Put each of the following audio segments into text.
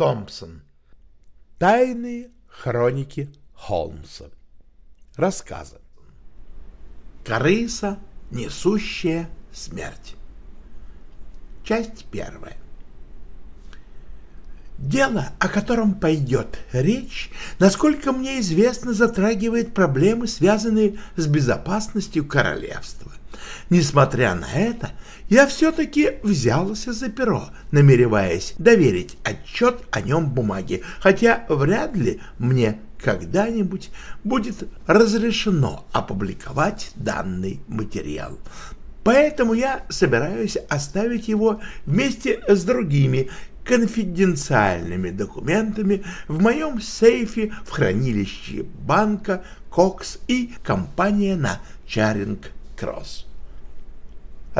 Томпсон. Тайные хроники Холмса. Рассказы. Крыса, несущая смерть. Часть первая. Дело, о котором пойдет речь, насколько мне известно, затрагивает проблемы, связанные с безопасностью королевства. Несмотря на это, я все-таки взялся за перо, намереваясь доверить отчет о нем бумаге, хотя вряд ли мне когда-нибудь будет разрешено опубликовать данный материал. Поэтому я собираюсь оставить его вместе с другими конфиденциальными документами в моем сейфе в хранилище банка Кокс и компания на Чаринг-Кросс.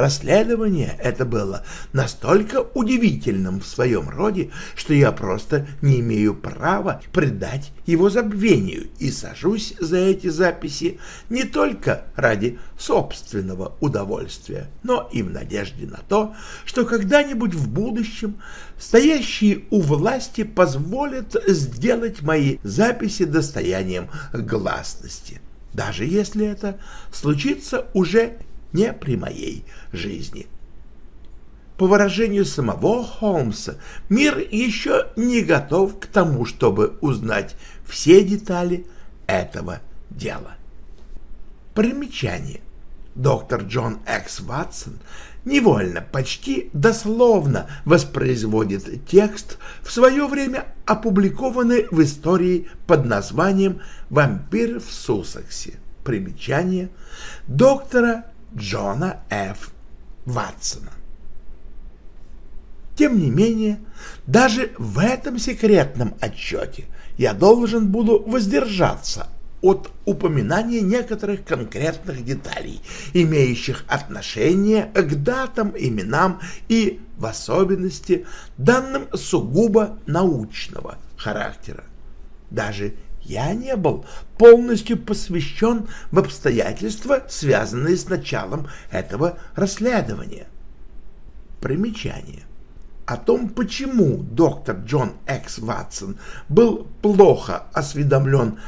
Расследование это было настолько удивительным в своем роде, что я просто не имею права предать его забвению и сажусь за эти записи не только ради собственного удовольствия, но и в надежде на то, что когда-нибудь в будущем стоящие у власти позволят сделать мои записи достоянием гласности, даже если это случится уже не при моей жизни. По выражению самого Холмса, мир еще не готов к тому, чтобы узнать все детали этого дела. Примечание. Доктор Джон Экс Ватсон невольно, почти дословно воспроизводит текст, в свое время опубликованный в истории под названием «Вампир в Сусаксе». Примечание доктора Джона Ф. Ватсона. Тем не менее, даже в этом секретном отчете я должен буду воздержаться от упоминания некоторых конкретных деталей, имеющих отношение к датам, именам и, в особенности, данным сугубо научного характера. Даже я не был полностью посвящен в обстоятельства, связанные с началом этого расследования. Примечание. О том, почему доктор Джон Экс Ватсон был плохо осведомлен о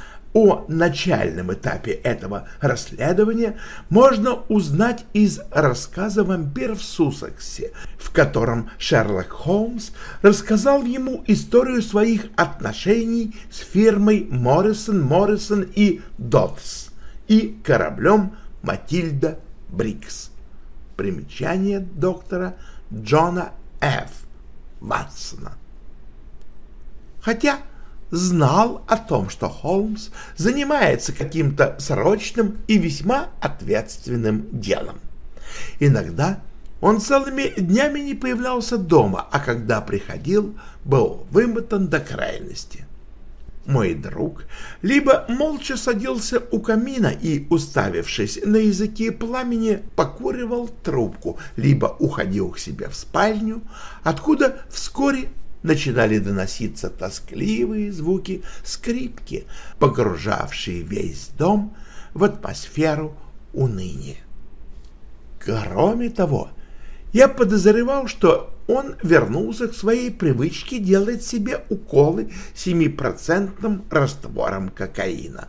начальном этапе этого расследования можно узнать из рассказа «Вампир в Сусексе», в котором Шерлок Холмс рассказал ему историю своих отношений с фирмой Моррисон, Моррисон и Дотс и кораблем Матильда Брикс. Примечание доктора Джона Ф. Ватсона. Хотя знал о том, что Холмс занимается каким-то срочным и весьма ответственным делом. Иногда он целыми днями не появлялся дома, а когда приходил, был вымотан до крайности. Мой друг либо молча садился у камина и, уставившись на языке пламени, покуривал трубку, либо уходил к себе в спальню, откуда вскоре начинали доноситься тоскливые звуки скрипки, погружавшие весь дом в атмосферу уныния. Кроме того, я подозревал, что он вернулся к своей привычке делать себе уколы семипроцентным раствором кокаина.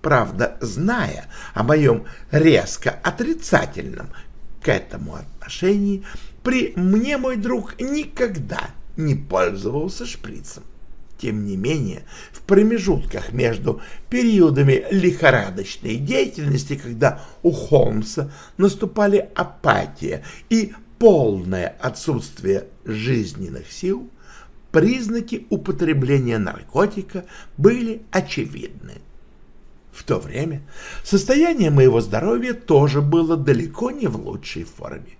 Правда, зная о моем резко отрицательном к этому отношении, при мне мой друг никогда не пользовался шприцем. Тем не менее, в промежутках между периодами лихорадочной деятельности, когда у Холмса наступали апатия и полное отсутствие жизненных сил, признаки употребления наркотика были очевидны. В то время состояние моего здоровья тоже было далеко не в лучшей форме.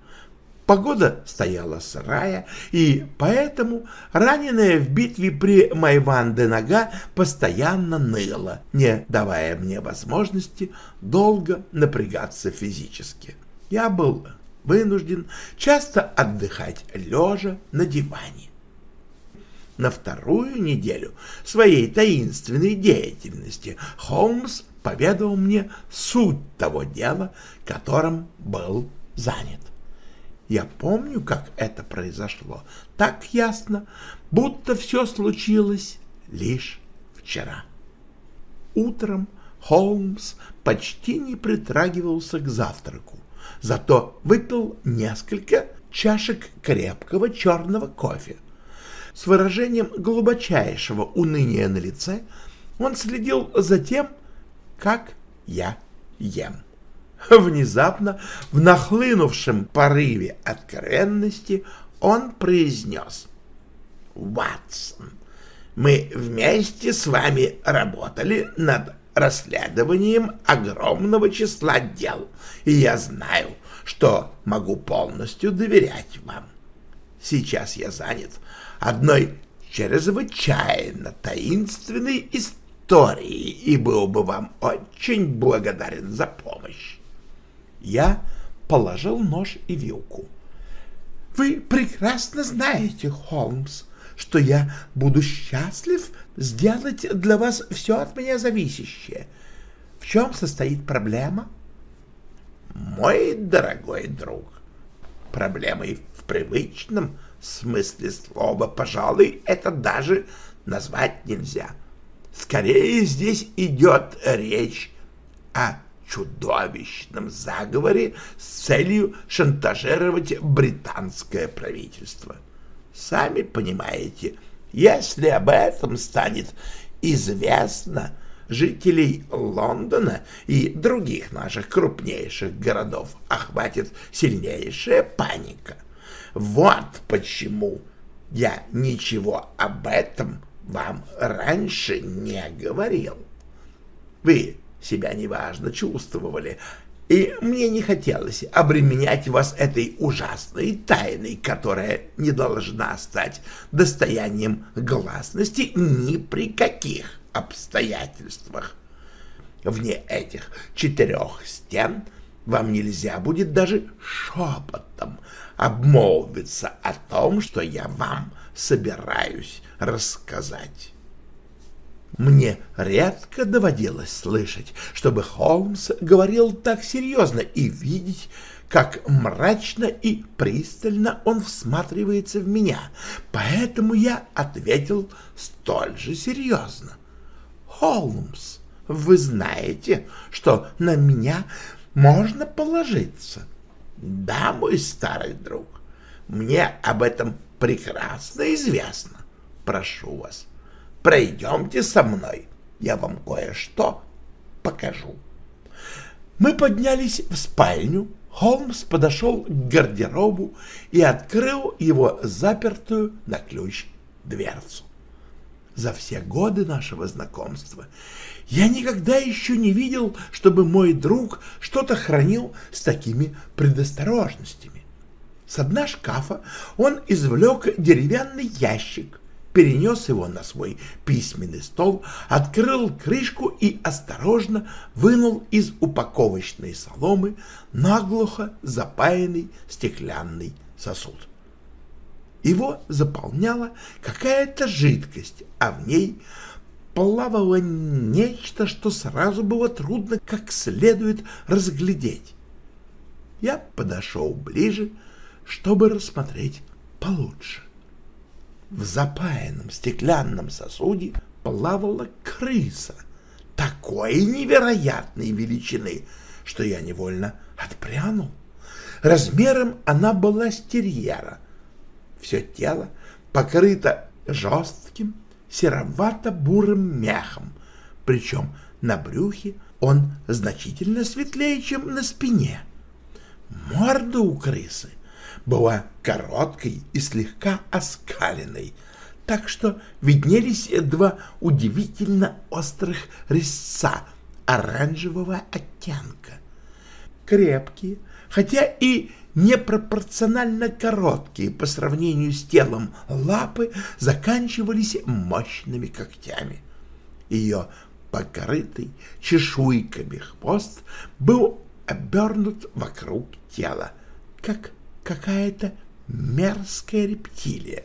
Погода стояла сырая, и поэтому раненая в битве при Майван-де-Нага постоянно ныла, не давая мне возможности долго напрягаться физически. Я был вынужден часто отдыхать лежа на диване. На вторую неделю своей таинственной деятельности Холмс поведал мне суть того дела, которым был занят. Я помню, как это произошло, так ясно, будто все случилось лишь вчера. Утром Холмс почти не притрагивался к завтраку, зато выпил несколько чашек крепкого черного кофе. С выражением глубочайшего уныния на лице он следил за тем, как я ем. Внезапно, в нахлынувшем порыве откровенности, он произнес. «Ватсон, мы вместе с вами работали над расследованием огромного числа дел, и я знаю, что могу полностью доверять вам. Сейчас я занят одной чрезвычайно таинственной историей и был бы вам очень благодарен за помощь. Я положил нож и вилку. «Вы прекрасно знаете, Холмс, что я буду счастлив сделать для вас все от меня зависящее. В чем состоит проблема?» «Мой дорогой друг, проблемой в привычном смысле слова, пожалуй, это даже назвать нельзя. Скорее здесь идет речь о чудовищном заговоре с целью шантажировать британское правительство. Сами понимаете, если об этом станет известно, жителей Лондона и других наших крупнейших городов охватит сильнейшая паника. Вот почему я ничего об этом вам раньше не говорил. Вы себя неважно чувствовали, и мне не хотелось обременять вас этой ужасной тайной, которая не должна стать достоянием гласности ни при каких обстоятельствах. Вне этих четырех стен вам нельзя будет даже шепотом обмолвиться о том, что я вам собираюсь рассказать. Мне редко доводилось слышать, чтобы Холмс говорил так серьезно и видеть, как мрачно и пристально он всматривается в меня, поэтому я ответил столь же серьезно. «Холмс, вы знаете, что на меня можно положиться?» «Да, мой старый друг, мне об этом прекрасно известно. Прошу вас, Пройдемте со мной, я вам кое-что покажу. Мы поднялись в спальню, Холмс подошел к гардеробу и открыл его запертую на ключ дверцу. За все годы нашего знакомства я никогда еще не видел, чтобы мой друг что-то хранил с такими предосторожностями. С дна шкафа он извлек деревянный ящик, перенес его на свой письменный стол, открыл крышку и осторожно вынул из упаковочной соломы наглухо запаянный стеклянный сосуд. Его заполняла какая-то жидкость, а в ней плавало нечто, что сразу было трудно как следует разглядеть. Я подошел ближе, чтобы рассмотреть получше. В запаянном стеклянном сосуде плавала крыса такой невероятной величины, что я невольно отпрянул. Размером она была с. Все тело покрыто жестким серовато-бурым мехом, причем на брюхе он значительно светлее, чем на спине. Морда у крысы была короткой и слегка оскаленной, так что виднелись два удивительно острых резца оранжевого оттенка. Крепкие, хотя и непропорционально короткие по сравнению с телом лапы заканчивались мощными когтями. Ее покрытый чешуйками хвост был обернут вокруг тела, как какая-то мерзкая рептилия.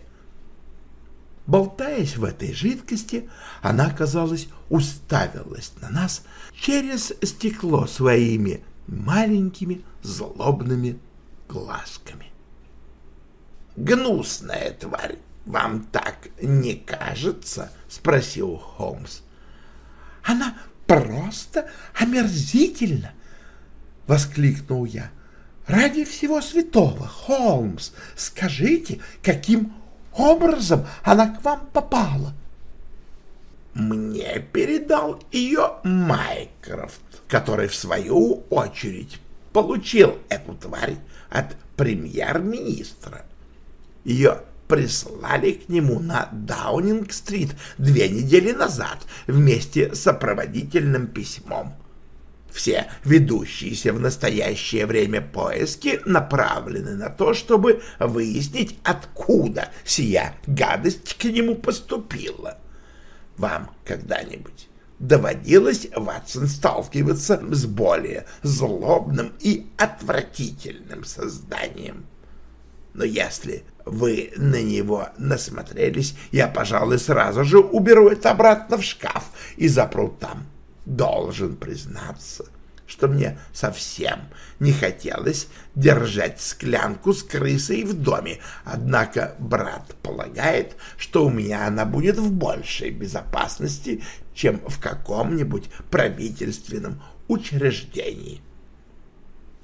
Болтаясь в этой жидкости, она, казалось, уставилась на нас через стекло своими маленькими злобными глазками. «Гнусная тварь, вам так не кажется?» — спросил Холмс. «Она просто омерзительна!» — воскликнул я. «Ради всего святого, Холмс, скажите, каким образом она к вам попала?» «Мне передал ее Майкрофт, который, в свою очередь, получил эту тварь от премьер-министра. Ее прислали к нему на Даунинг-стрит две недели назад вместе с сопроводительным письмом. Все ведущиеся в настоящее время поиски направлены на то, чтобы выяснить, откуда сия гадость к нему поступила. Вам когда-нибудь доводилось, Ватсон, сталкиваться с более злобным и отвратительным созданием. Но если вы на него насмотрелись, я, пожалуй, сразу же уберу это обратно в шкаф и запру там. Должен признаться, что мне совсем не хотелось держать склянку с крысой в доме, однако брат полагает, что у меня она будет в большей безопасности, чем в каком-нибудь правительственном учреждении.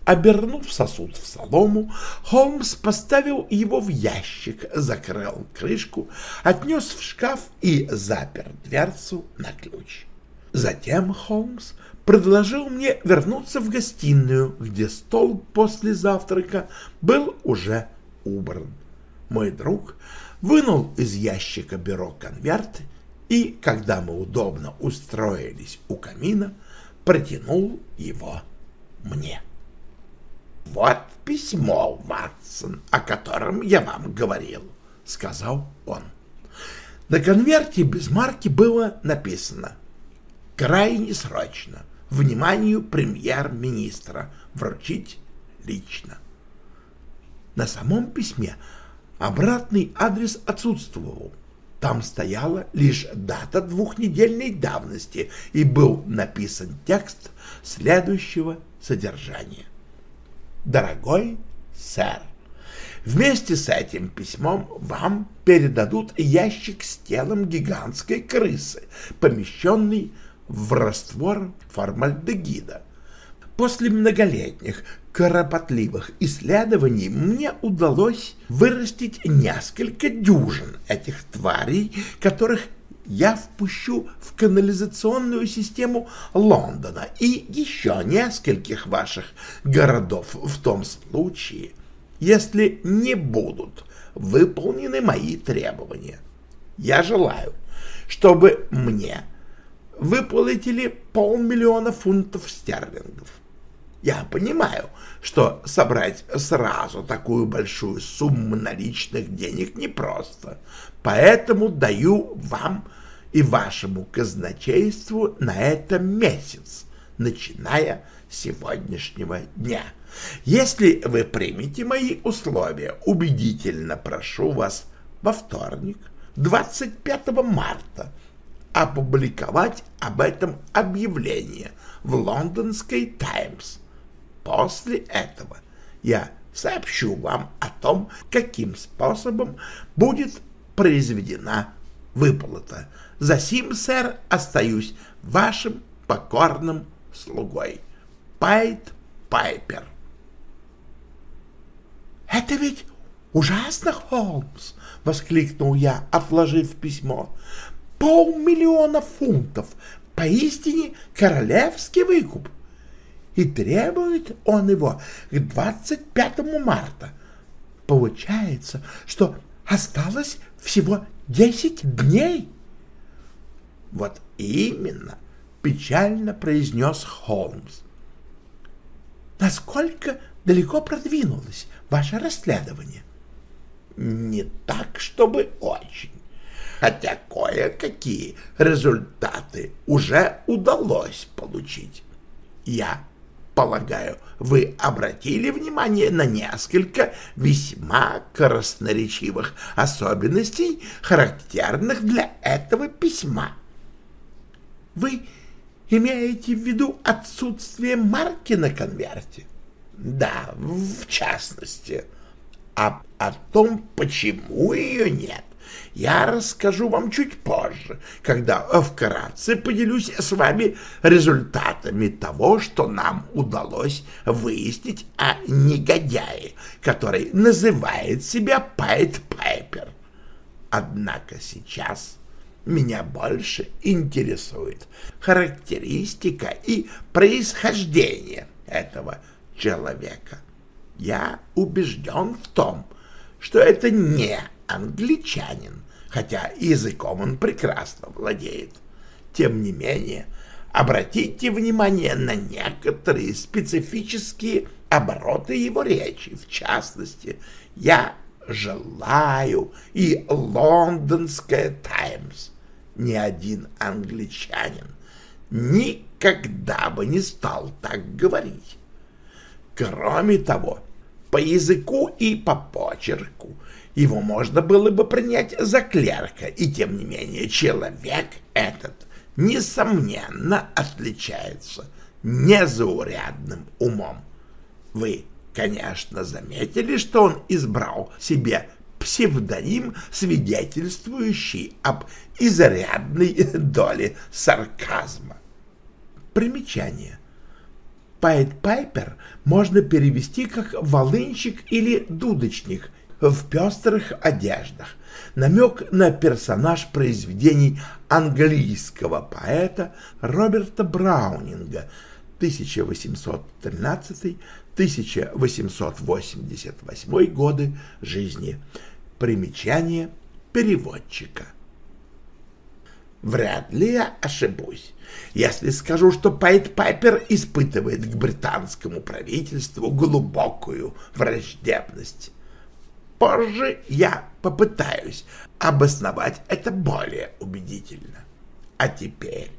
Обернув сосуд в солому, Холмс поставил его в ящик, закрыл крышку, отнес в шкаф и запер дверцу на ключ. Затем Холмс предложил мне вернуться в гостиную, где стол после завтрака был уже убран. Мой друг вынул из ящика бюро конверт и, когда мы удобно устроились у камина, протянул его мне. «Вот письмо, Ватсон, о котором я вам говорил», — сказал он. На конверте без марки было написано «Крайне срочно вниманию премьер-министра вручить лично. На самом письме обратный адрес отсутствовал. Там стояла лишь дата двухнедельной давности и был написан текст следующего содержания. «Дорогой сэр, Вместе с этим письмом вам передадут ящик с телом гигантской крысы, помещенный в раствор формальдегида. После многолетних кропотливых исследований мне удалось вырастить несколько дюжин этих тварей, которых я впущу в канализационную систему Лондона и еще нескольких ваших городов в том случае, если не будут выполнены мои требования. Я желаю, чтобы мне выплатили полмиллиона фунтов стерлингов. Я понимаю, что собрать сразу такую большую сумму наличных денег непросто, поэтому даю вам и вашему казначейству на это месяц, начиная с сегодняшнего дня. Если вы примете мои условия, убедительно прошу вас во вторник, 25 марта, опубликовать об этом объявление в лондонской «Таймс». После этого я сообщу вам о том, каким способом будет произведена выплата. За сим, сэр, остаюсь вашим покорным слугой. Пайт Пайпер. «Это ведь ужасно, Холмс!» — воскликнул я, отложив письмо полмиллиона фунтов, поистине королевский выкуп. И требует он его к 25 марта. Получается, что осталось всего 10 дней. Вот именно. печально произнес Холмс. Насколько далеко продвинулось ваше расследование? Не так, чтобы очень. Хотя кое-какие результаты уже удалось получить. Я полагаю, вы обратили внимание на несколько весьма красноречивых особенностей, характерных для этого письма. Вы имеете в виду отсутствие марки на конверте? Да, в частности. А о том, почему ее нет, я расскажу вам чуть позже, когда вкратце поделюсь с вами результатами того, что нам удалось выяснить о негодяе, который называет себя Пайт Пайпер. Однако сейчас меня больше интересует характеристика и происхождение этого человека. Я убежден в том, что это не англичанин, хотя языком он прекрасно владеет. Тем не менее, обратите внимание на некоторые специфические обороты его речи. В частности, я желаю и лондонская «Таймс». Ни один англичанин никогда бы не стал так говорить. Кроме того, по языку и по почерку его можно было бы принять за клерка, и тем не менее человек этот, несомненно, отличается незаурядным умом. Вы, конечно, заметили, что он избрал себе псевдоним, свидетельствующий об изрядной доле сарказма. Примечание. Пайт Пайпер можно перевести как волынщик или дудочник в пестрых одеждах. Намек на персонаж произведений английского поэта Роберта Браунинга 1813-1888 годы жизни. Примечание переводчика. Вряд ли я ошибусь, если скажу, что Пайт Пайпер испытывает к британскому правительству глубокую враждебность. Позже я попытаюсь обосновать это более убедительно. А теперь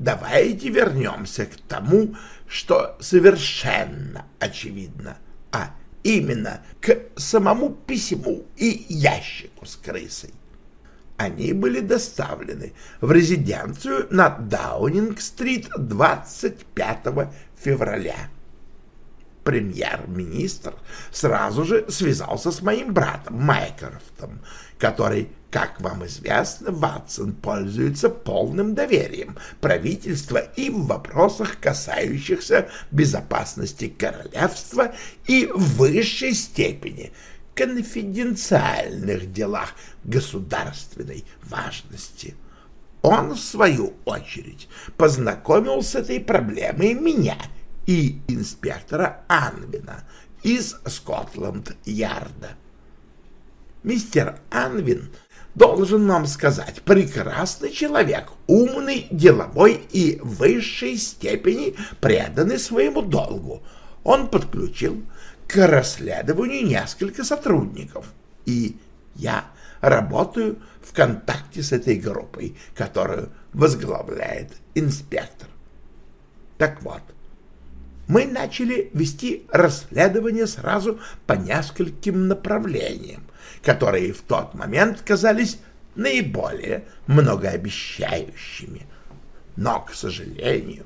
давайте вернемся к тому, что совершенно очевидно, а именно к самому письму и ящику с крысой. Они были доставлены в резиденцию на Даунинг-стрит 25 февраля. Премьер-министр сразу же связался с моим братом Майкрофтом, который, как вам известно, Ватсон пользуется полным доверием правительства и в вопросах, касающихся безопасности королевства и в высшей степени – конфиденциальных делах государственной важности. Он, в свою очередь, познакомил с этой проблемой меня и инспектора Анвина из Скотланд-Ярда. Мистер Анвин должен вам сказать, прекрасный человек, умный, деловой и в высшей степени преданный своему долгу. Он подключил к расследованию несколько сотрудников, и я работаю в контакте с этой группой, которую возглавляет инспектор. Так вот, мы начали вести расследование сразу по нескольким направлениям, которые в тот момент казались наиболее многообещающими. Но, к сожалению,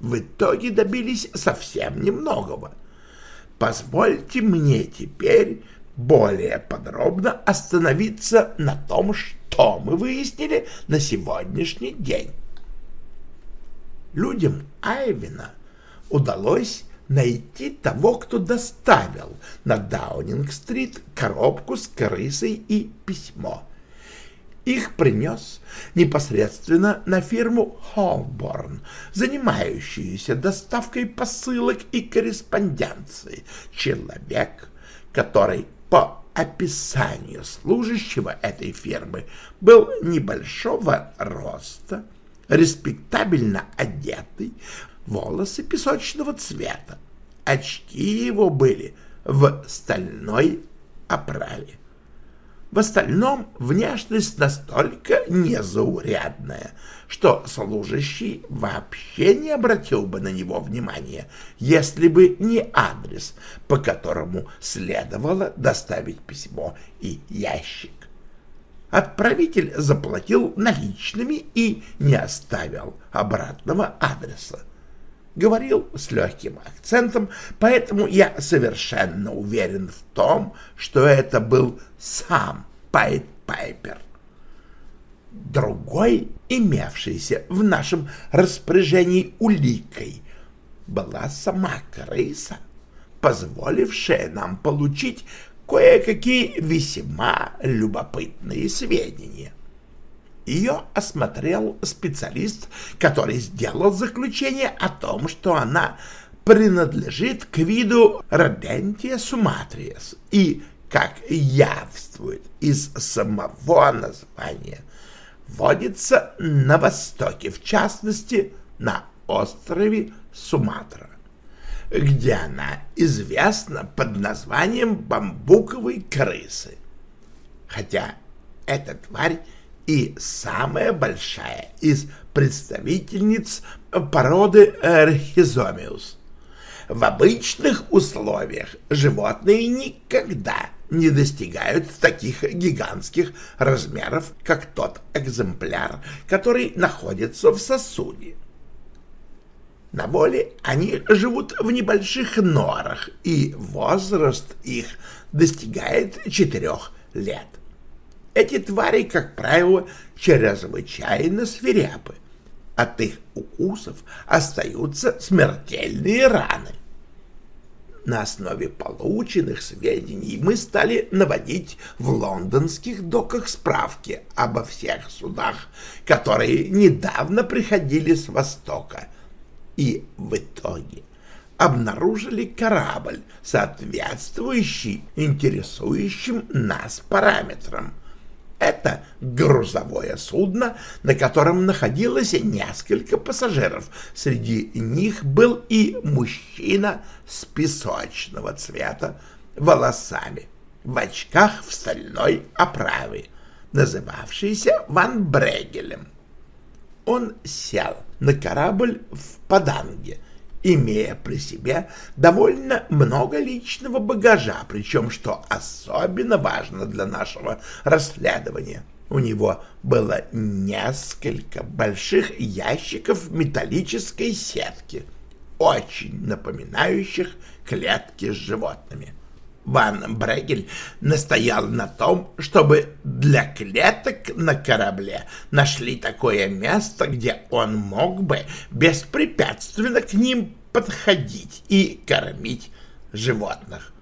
в итоге добились совсем немногого — Позвольте мне теперь более подробно остановиться на том, что мы выяснили на сегодняшний день. Людям Айвина удалось найти того, кто доставил на Даунинг-стрит коробку с крысой и письмо. Их принес непосредственно на фирму Холборн, занимающуюся доставкой посылок и корреспонденции, человек, который по описанию служащего этой фирмы был небольшого роста, респектабельно одетый, волосы песочного цвета. Очки его были в стальной оправе. В остальном внешность настолько незаурядная, что служащий вообще не обратил бы на него внимания, если бы не адрес, по которому следовало доставить письмо и ящик. Отправитель заплатил наличными и не оставил обратного адреса. Говорил с легким акцентом, поэтому я совершенно уверен в том, что это был сам Пайт Пайпер. Другой, имевшийся в нашем распоряжении уликой, была сама крыса, позволившая нам получить кое-какие весьма любопытные сведения. Ее осмотрел специалист, который сделал заключение о том, что она принадлежит к виду Родентия суматриес и, как явствует из самого названия, водится на востоке, в частности, на острове Суматра где она известна под названием бамбуковой крысы. Хотя эта тварь и самая большая из представительниц породы Архизомиус. В обычных условиях животные никогда не достигают таких гигантских размеров, как тот экземпляр, который находится в сосуде. На воле они живут в небольших норах, и возраст их достигает четырех лет. Эти твари, как правило, чрезвычайно свирепы. От их укусов остаются смертельные раны. На основе полученных сведений мы стали наводить в лондонских доках справки обо всех судах, которые недавно приходили с Востока – и в итоге обнаружили корабль, соответствующий интересующим нас параметрам. Это грузовое судно, на котором находилось несколько пассажиров. Среди них был и мужчина с песочного цвета волосами, в очках в стальной оправе, называвшийся Ван Брегелем. Он сел на корабль в Паданге, имея при себе довольно много личного багажа, причем, что особенно важно для нашего расследования, у него было несколько больших ящиков металлической сетки, очень напоминающих клетки с животными. Ван Брегель настоял на том, чтобы для клеток на корабле нашли такое место, где он мог бы беспрепятственно к ним подходить и кормить животных.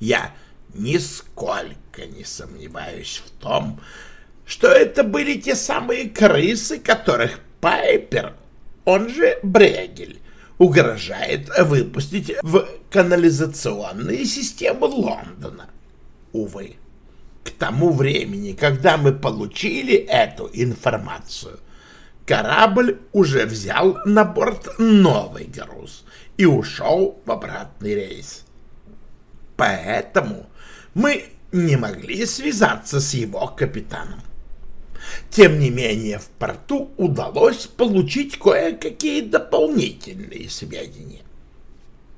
Я нисколько не сомневаюсь в том, что это были те самые крысы, которых Пайпер, он же Брегель, угрожает выпустить в канализационные системы Лондона. Увы, к тому времени, когда мы получили эту информацию, корабль уже взял на борт новый груз и ушел в обратный рейс. Поэтому мы не могли связаться с его капитаном. Тем не менее, в порту удалось получить кое-какие дополнительные сведения.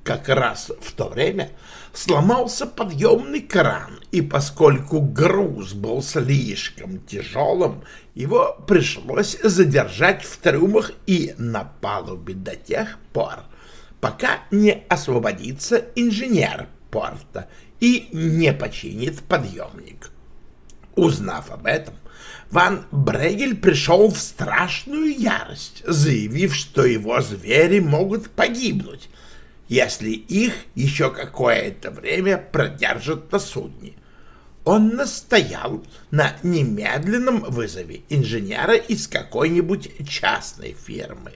Как раз в то время сломался подъемный кран, и поскольку груз был слишком тяжелым, его пришлось задержать в трюмах и на палубе до тех пор, пока не освободится инженер порта и не починит подъемник. Узнав об этом, Ван Брегель пришел в страшную ярость, заявив, что его звери могут погибнуть, если их еще какое-то время продержат на судне. Он настоял на немедленном вызове инженера из какой-нибудь частной фирмы.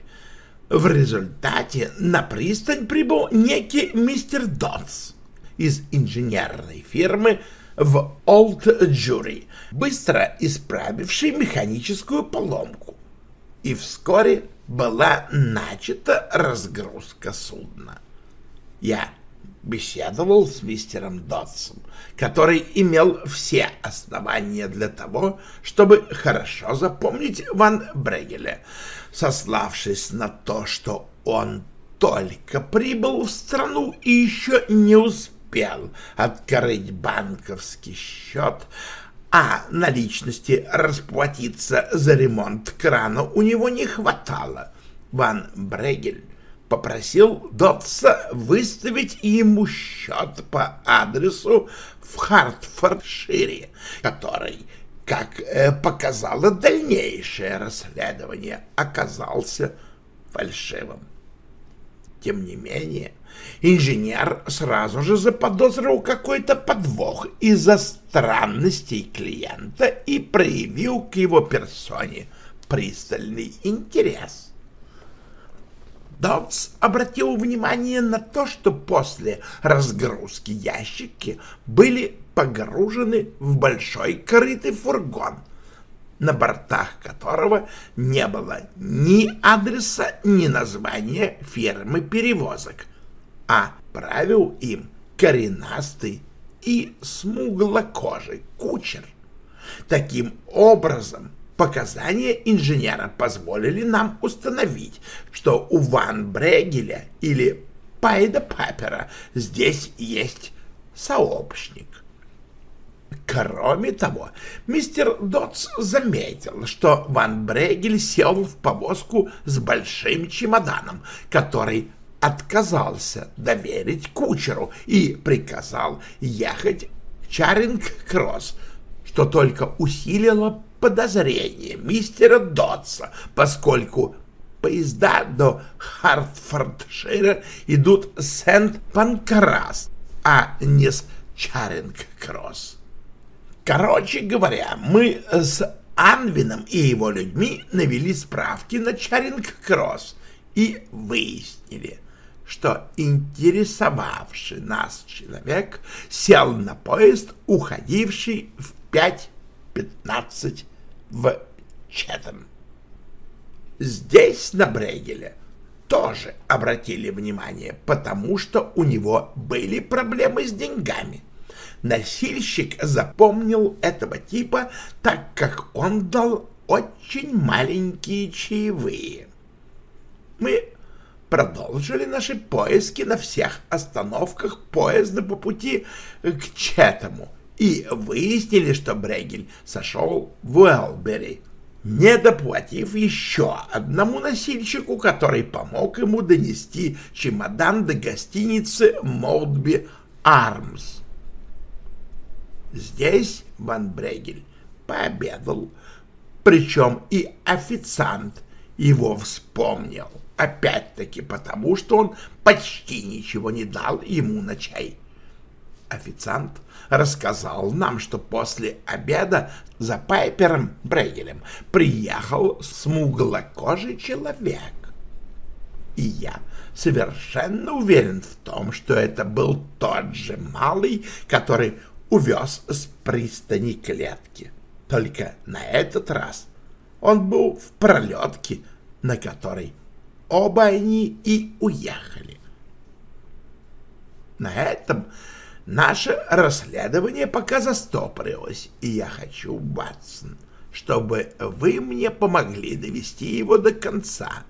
В результате на пристань прибыл некий мистер Донс из инженерной фирмы в Олд Джури, быстро исправивший механическую поломку. и вскоре была начата разгрузка судна. Я беседовал с мистером Дотсом, который имел все основания для того, чтобы хорошо запомнить Ван Брегеля, сославшись на то, что он только прибыл в страну и еще не успел открыть банковский счет, а наличности расплатиться за ремонт крана у него не хватало. Ван Брегель попросил Дотса выставить ему счет по адресу в Хартфордшире, который, как э, показало дальнейшее расследование, оказался фальшивым. Тем не менее, инженер сразу же заподозрил какой-то подвох из-за странностей клиента и проявил к его персоне пристальный интерес. Додс обратил внимание на то, что после разгрузки ящики были погружены в большой крытый фургон, на бортах которого не было ни адреса, ни названия фирмы перевозок, а правил им коренастый и смуглокожий кучер. Таким образом, Показания инженера позволили нам установить, что у Ван Брегеля или Пайда Папера здесь есть сообщник. Кроме того, мистер Дотс заметил, что Ван Брегель сел в повозку с большим чемоданом, который отказался доверить кучеру и приказал ехать Чаринг-Кросс, что только усилило подозрение мистера Дотса, поскольку поезда до Хартфордшира идут с Сент-Панкрас, а не с Чаринг-Кросс. Короче говоря, мы с Анвином и его людьми навели справки на Чаринг-Кросс и выяснили, что интересовавший нас человек сел на поезд, уходивший в пять пятнадцать в Четом. Здесь, на Брегеле, тоже обратили внимание, потому что у него были проблемы с деньгами. Носильщик запомнил этого типа, так как он дал очень маленькие чаевые. Мы продолжили наши поиски на всех остановках поезда по пути к Четому и выяснили, что Брегель сошел в Уэлбери, не доплатив еще одному носильщику, который помог ему донести чемодан до гостиницы Молдби Армс. Здесь Ван Брегель пообедал, причем и официант его вспомнил, опять-таки потому, что он почти ничего не дал ему на чай. Официант рассказал нам, что после обеда за Пайпером Брейгелем приехал смуглокожий человек. И я совершенно уверен в том, что это был тот же малый, который увез с пристани клетки. Только на этот раз он был в пролетке, на которой оба они и уехали. На этом Наше расследование пока застопорилось, и я хочу, Батсон, чтобы вы мне помогли довести его до конца.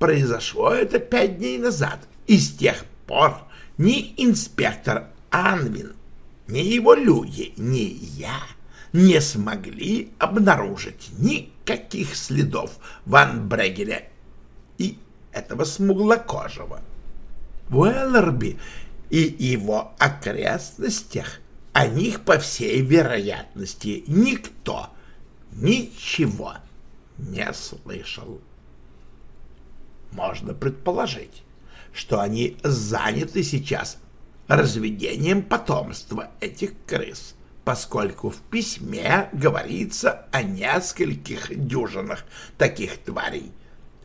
Произошло это пять дней назад, и с тех пор ни инспектор Анвин, ни его люди, ни я не смогли обнаружить никаких следов Ван Брегеля этого смуглокожего. В Уэллерби и его окрестностях о них, по всей вероятности, никто ничего не слышал. Можно предположить, что они заняты сейчас разведением потомства этих крыс, поскольку в письме говорится о нескольких дюжинах таких тварей.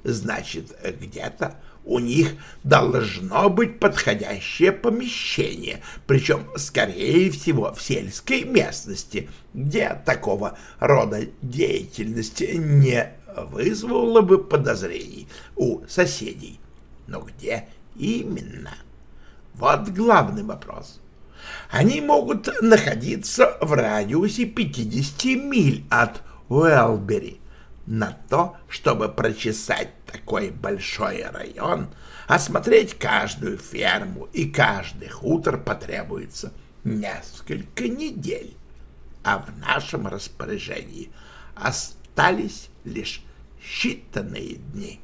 Значит, где-то у них должно быть подходящее помещение, причем, скорее всего, в сельской местности, где такого рода деятельность не вызвало бы подозрений у соседей. Но где именно? Вот главный вопрос. Они могут находиться в радиусе 50 миль от Уэлбери. На то, чтобы прочесать такой большой район, осмотреть каждую ферму и каждый хутор потребуется несколько недель. А в нашем распоряжении остались лишь считанные дни.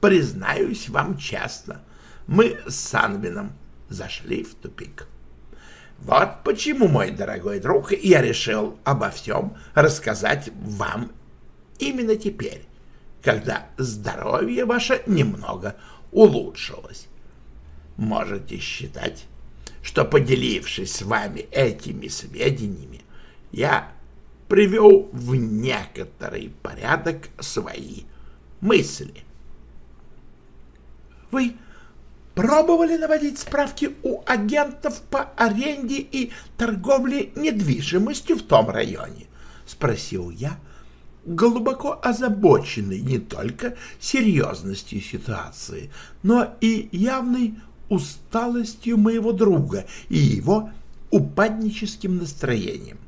Признаюсь вам честно, мы с Санвином зашли в тупик. Вот почему, мой дорогой друг, я решил обо всем рассказать вам именно теперь, когда здоровье ваше немного улучшилось. Можете считать, что, поделившись с вами этими сведениями, я привел в некоторый порядок свои мысли. Вы пробовали наводить справки у агентов по аренде и торговле недвижимостью в том районе? — спросил я, глубоко озабоченный не только серьезностью ситуации, но и явной усталостью моего друга и его упадническим настроением.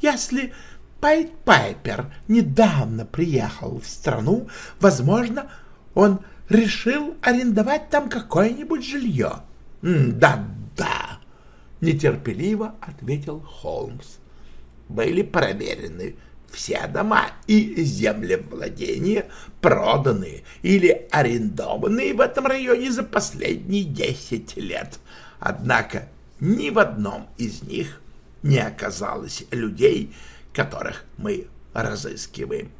Если Пайт Пайпер недавно приехал в страну, возможно, он решил арендовать там какое-нибудь жилье. «Да-да», — нетерпеливо ответил Холмс. «Были проверены все дома и землевладения, проданные или арендованные в этом районе за последние десять лет. Однако ни в одном из них не оказалось людей, которых мы разыскиваем.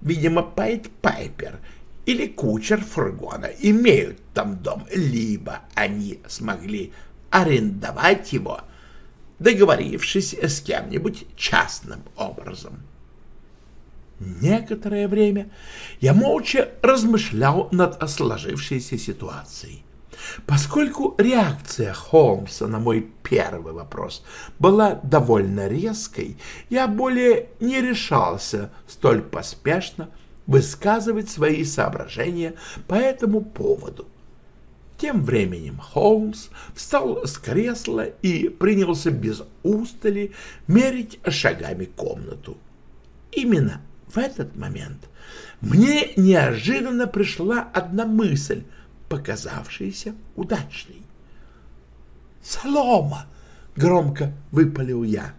Видимо, Пайт Пайпер или кучер фургона имеют там дом, либо они смогли арендовать его, договорившись с кем-нибудь частным образом. Некоторое время я молча размышлял над сложившейся ситуацией. Поскольку реакция Холмса на мой первый вопрос была довольно резкой, я более не решался столь поспешно высказывать свои соображения по этому поводу. Тем временем Холмс встал с кресла и принялся без устали мерить шагами комнату. Именно в этот момент мне неожиданно пришла одна мысль, показавшаяся удачной. «Солома!» — громко выпалил я.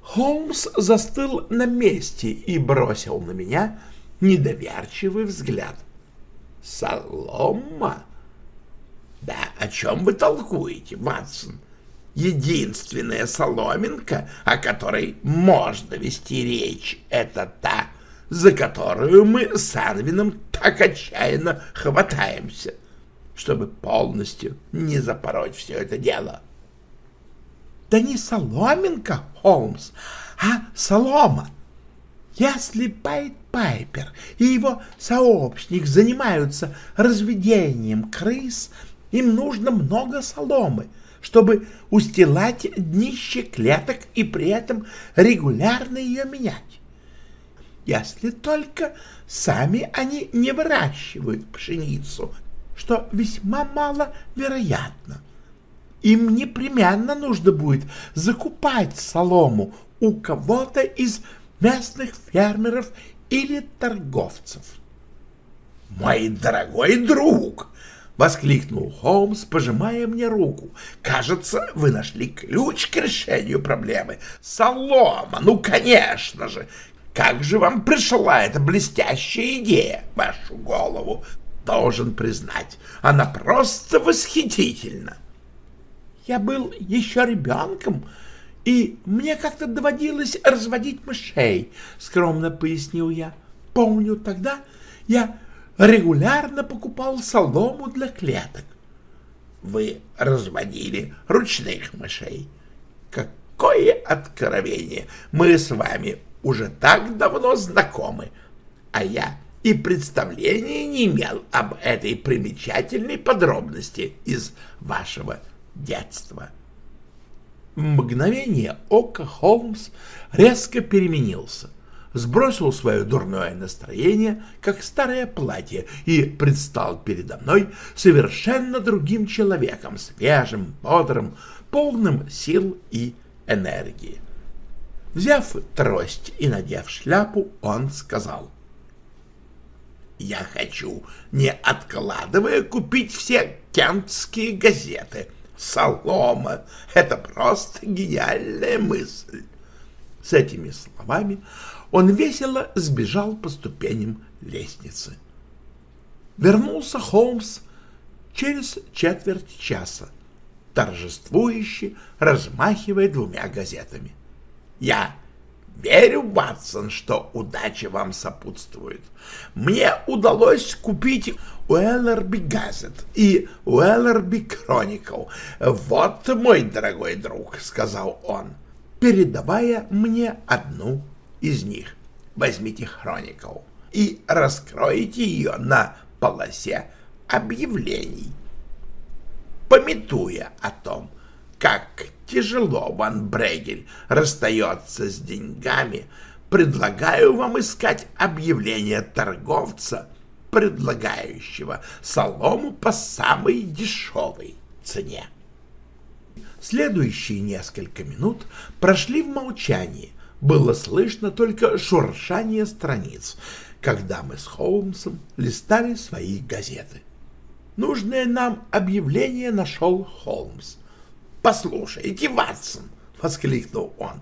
Холмс застыл на месте и бросил на меня недоверчивый взгляд. «Солома? Да о чем вы толкуете, Ватсон? Единственная соломинка, о которой можно вести речь, это та, за которую мы с Анвином так отчаянно хватаемся, чтобы полностью не запороть все это дело. Да не соломинка, Холмс, а солома. Если Пайт Пайпер и его сообщник занимаются разведением крыс, им нужно много соломы — чтобы устилать днище клеток и при этом регулярно ее менять. Если только сами они не выращивают пшеницу, что весьма маловероятно. Им непременно нужно будет закупать солому у кого-то из местных фермеров или торговцев. «Мой дорогой друг!» — воскликнул Холмс, пожимая мне руку. «Кажется, вы нашли ключ к решению проблемы. Солома, ну, конечно же! Как же вам пришла эта блестящая идея вашу голову? Должен признать, она просто восхитительна!» «Я был еще ребенком, и мне как-то доводилось разводить мышей», — скромно пояснил я. «Помню, тогда я регулярно покупал солому для клеток. Вы разводили ручных мышей. Какое откровение! Мы с вами уже так давно знакомы, а я и представления не имел об этой примечательной подробности из вашего детства. Мгновение ока Холмс резко переменился. Сбросил свое дурное настроение, как старое платье, и предстал передо мной совершенно другим человеком, свежим, бодрым, полным сил и энергии. Взяв трость и надев шляпу, он сказал, «Я хочу, не откладывая, купить все кентские газеты. Солома — это просто гениальная мысль». С этими словами он весело сбежал по ступеням лестницы. Вернулся Холмс через четверть часа, торжествующе размахивая двумя газетами. «Я верю, Ватсон, что удача вам сопутствует. Мне удалось купить Уэллерби Газет и Уэллерби Кроникл. Вот, мой дорогой друг», — сказал он, передавая мне одну из них. Возьмите Хроникл и раскройте ее на полосе объявлений. Пометуя о том, как тяжело Ван Брегель расстается с деньгами, предлагаю вам искать объявление торговца, предлагающего солому по самой дешевой цене. Следующие несколько минут прошли в молчании, было слышно только шуршание страниц, когда мы с Холмсом листали свои газеты. Нужное нам объявление нашел Холмс. «Послушайте, Ватсон!» — воскликнул он.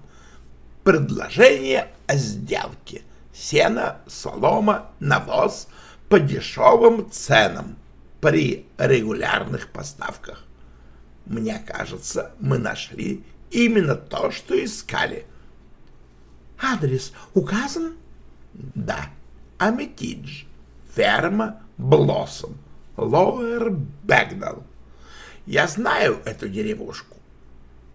«Предложение о сделке. Сено, солома, навоз по дешевым ценам при регулярных поставках. Мне кажется, мы нашли именно то, что искали — Адрес указан? Да. Аметидж. Ферма Блоссом. Лоуэр Бэгнелл. Я знаю эту деревушку.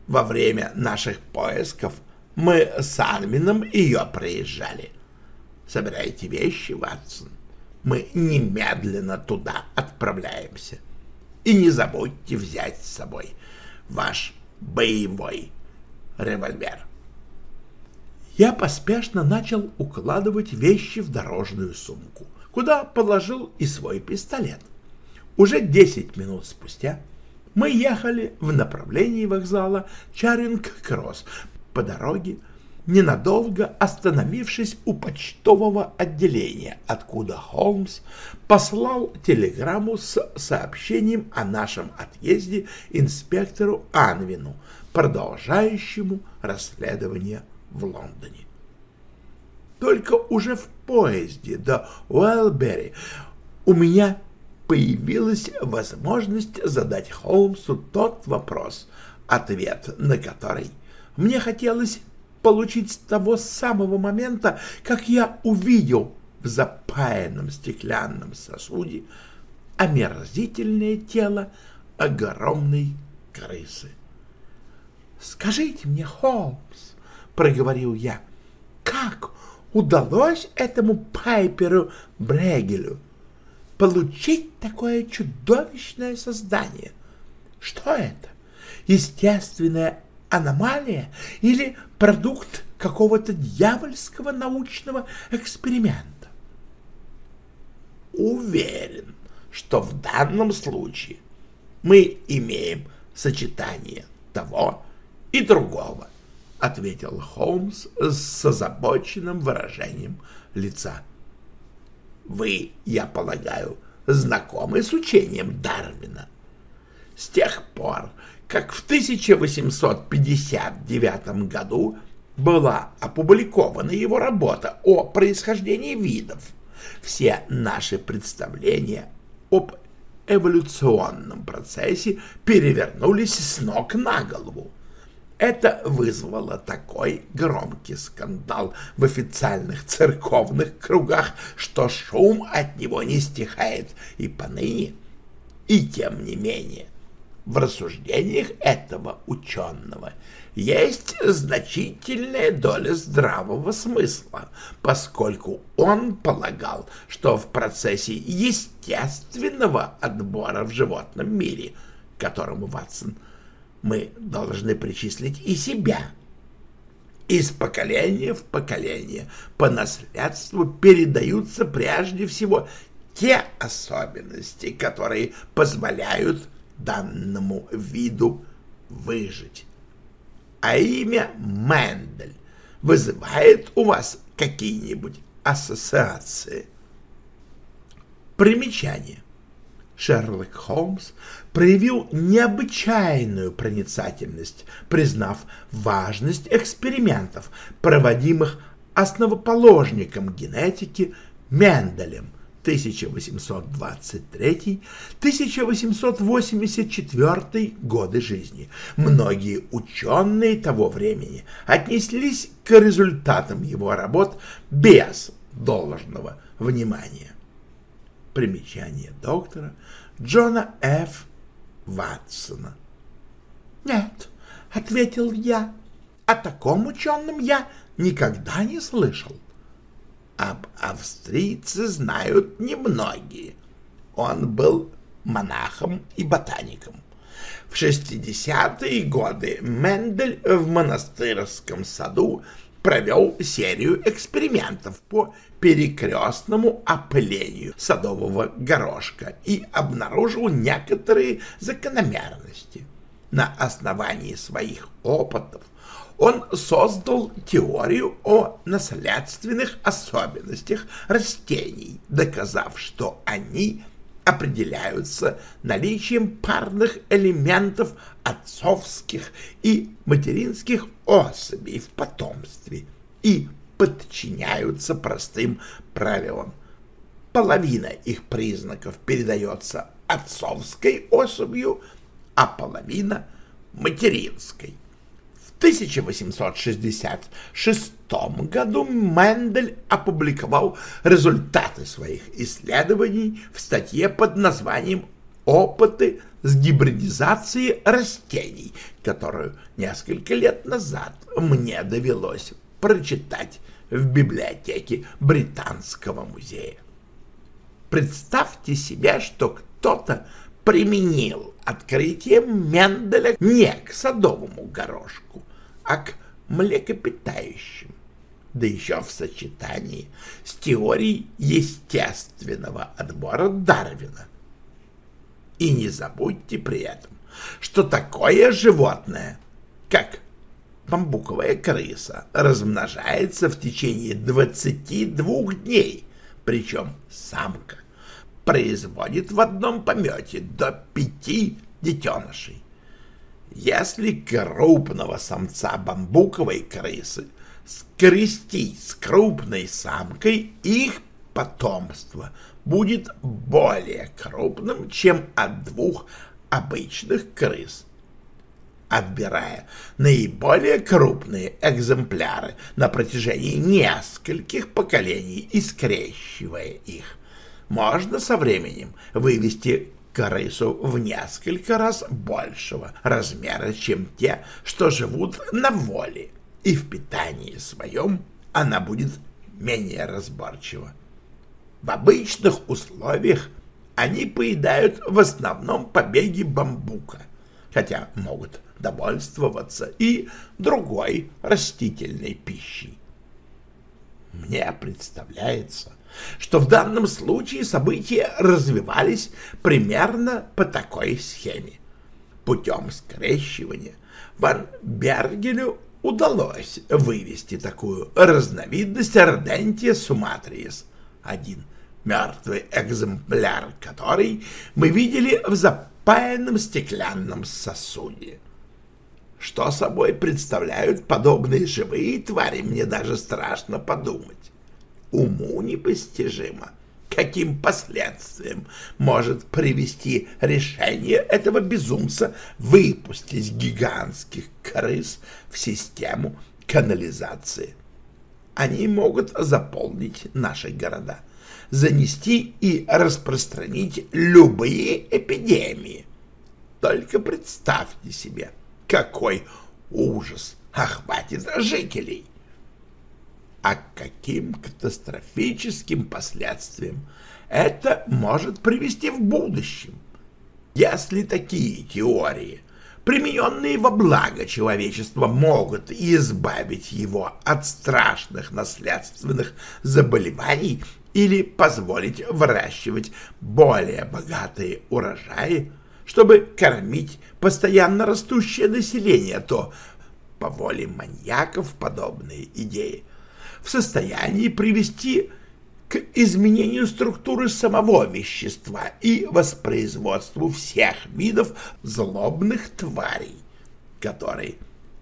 Во время наших поисков мы с Армином ее проезжали. Собирайте вещи, Ватсон. Мы немедленно туда отправляемся. И не забудьте взять с собой ваш боевой револьвер я поспешно начал укладывать вещи в дорожную сумку, куда положил и свой пистолет. Уже десять минут спустя мы ехали в направлении вокзала Чаринг-Кросс по дороге, ненадолго остановившись у почтового отделения, откуда Холмс послал телеграмму с сообщением о нашем отъезде инспектору Анвину, продолжающему расследование в Лондоне. Только уже в поезде до Уэлбери у меня появилась возможность задать Холмсу тот вопрос, ответ на который мне хотелось получить с того самого момента, как я увидел в запаянном стеклянном сосуде омерзительное тело огромной крысы. «Скажите мне, Холмс, проговорил я. Как удалось этому Пайперу Брегелю получить такое чудовищное создание? Что это? Естественная аномалия или продукт какого-то дьявольского научного эксперимента? Уверен, что в данном случае мы имеем сочетание того и другого. — ответил Холмс с озабоченным выражением лица. «Вы, я полагаю, знакомы с учением Дарвина. С тех пор, как в 1859 году была опубликована его работа о происхождении видов, все наши представления об эволюционном процессе перевернулись с ног на голову. Это вызвало такой громкий скандал в официальных церковных кругах, что шум от него не стихает и поныне. И тем не менее, в рассуждениях этого ученого есть значительная доля здравого смысла, поскольку он полагал, что в процессе естественного отбора в животном мире, которому Ватсон – мы должны причислить и себя. из поколения в поколение по наследству передаются прежде всего те особенности, которые позволяют данному виду выжить. А имя Мендель вызывает у вас какие-нибудь ассоциации? Примечание. Шерлок Холмс проявил необычайную проницательность, признав важность экспериментов, проводимых основоположником генетики Менделем 1823-1884 годы жизни. Многие ученые того времени отнеслись к результатам его работ без должного внимания. Примечание доктора Джона Ф. Ватсона. «Нет», — ответил я, — «о таком ученом я никогда не слышал». Об австрийце знают немногие. Он был монахом и ботаником. В 60-е годы Мендель в монастырском саду провел серию экспериментов по перекрестному опылению садового горошка и обнаружил некоторые закономерности. На основании своих опытов он создал теорию о наследственных особенностях растений, доказав, что они определяются наличием парных элементов отцовских и материнских особей в потомстве и подчиняются простым правилам. Половина их признаков передается отцовской особью, а половина — материнской. 1866 году Мендель опубликовал результаты своих исследований в статье под названием «Опыты с гибридизацией растений», которую несколько лет назад мне довелось прочитать в библиотеке Британского музея. Представьте себе, что кто-то применил открытие Менделя не к садовому горошку, а к млекопитающим, да еще в сочетании с теорией естественного отбора Дарвина. И не забудьте при этом, что такое животное, как бамбуковая крыса, размножается в течение 22 дней, причем самка производит в одном помете до пяти детенышей. Если крупного самца бамбуковой крысы скрестить с крупной самкой, их потомство будет более крупным, чем от двух обычных крыс. Отбирая наиболее крупные экземпляры на протяжении нескольких поколений и скрещивая их, можно со временем вывести крысу в несколько раз большего размера, чем те, что живут на воле, и в питании своем она будет менее разборчива. В обычных условиях они поедают в основном побеги бамбука, хотя могут довольствоваться и другой растительной пищей. Мне представляется, что в данном случае события развивались примерно по такой схеме. Путем скрещивания Ван Бергелю удалось вывести такую разновидность Ардентия суматриес, один мертвый экземпляр который мы видели в запаянном стеклянном сосуде. Что собой представляют подобные живые твари, мне даже страшно подумать уму непостижимо, каким последствиям может привести решение этого безумца выпустить гигантских крыс в систему канализации. Они могут заполнить наши города, занести и распространить любые эпидемии. Только представьте себе, какой ужас охватит жителей а к каким катастрофическим последствиям это может привести в будущем. Если такие теории примененные во благо человечества, могут избавить его от страшных наследственных заболеваний или позволить выращивать более богатые урожаи, чтобы кормить постоянно растущее население, то по воле маньяков подобные идеи в состоянии привести к изменению структуры самого вещества и воспроизводству всех видов злобных тварей, которые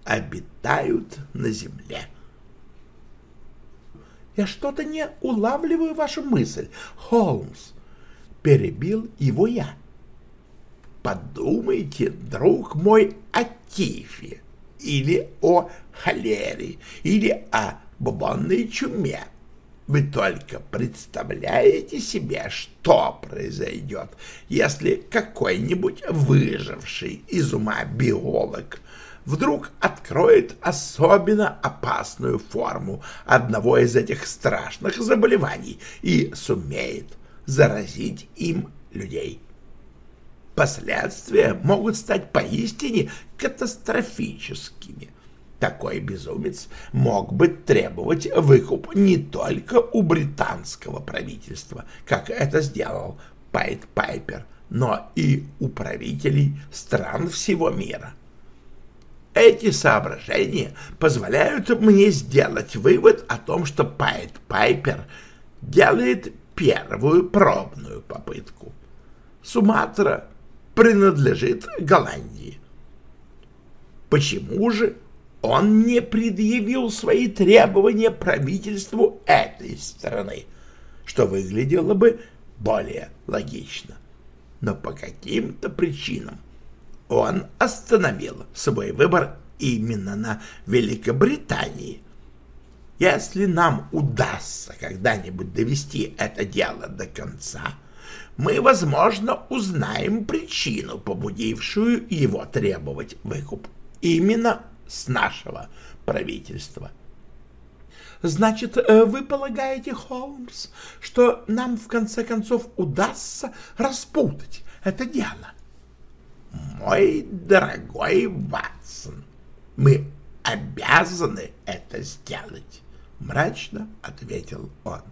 обитают на Земле. «Я что-то не улавливаю вашу мысль, Холмс», — перебил его я. «Подумайте, друг мой, о Тифе, или о холере, или о бубонной чуме. Вы только представляете себе, что произойдет, если какой-нибудь выживший из ума биолог вдруг откроет особенно опасную форму одного из этих страшных заболеваний и сумеет заразить им людей. Последствия могут стать поистине катастрофическими. Такой безумец мог бы требовать выкуп не только у британского правительства, как это сделал Пайт Пайпер, но и у правителей стран всего мира. Эти соображения позволяют мне сделать вывод о том, что Пайт Пайпер делает первую пробную попытку. Суматра принадлежит Голландии. Почему же он не предъявил свои требования правительству этой страны, что выглядело бы более логично. Но по каким-то причинам он остановил свой выбор именно на Великобритании. Если нам удастся когда-нибудь довести это дело до конца, мы, возможно, узнаем причину, побудившую его требовать выкуп именно с нашего правительства. Значит, э, вы полагаете, Холмс, что нам в конце концов удастся распутать это дело? Мой дорогой Ватсон, мы обязаны это сделать, мрачно ответил он.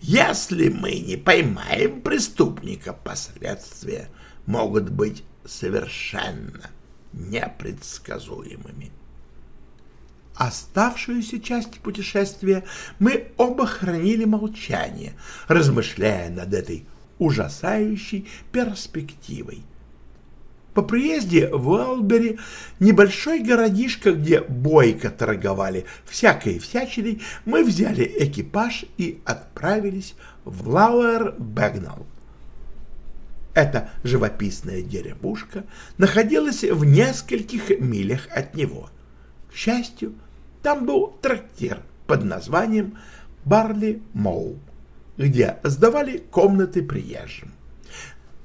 Если мы не поймаем преступника, последствия могут быть совершенно непредсказуемыми. Оставшуюся часть путешествия мы оба хранили молчание, размышляя над этой ужасающей перспективой. По приезде в Уэлбери, небольшой городишко, где бойко торговали всякой всячиной, мы взяли экипаж и отправились в Лауэр-Бэгнал. Эта живописная деревушка находилась в нескольких милях от него. К счастью, там был трактир под названием Барли Моу, где сдавали комнаты приезжим.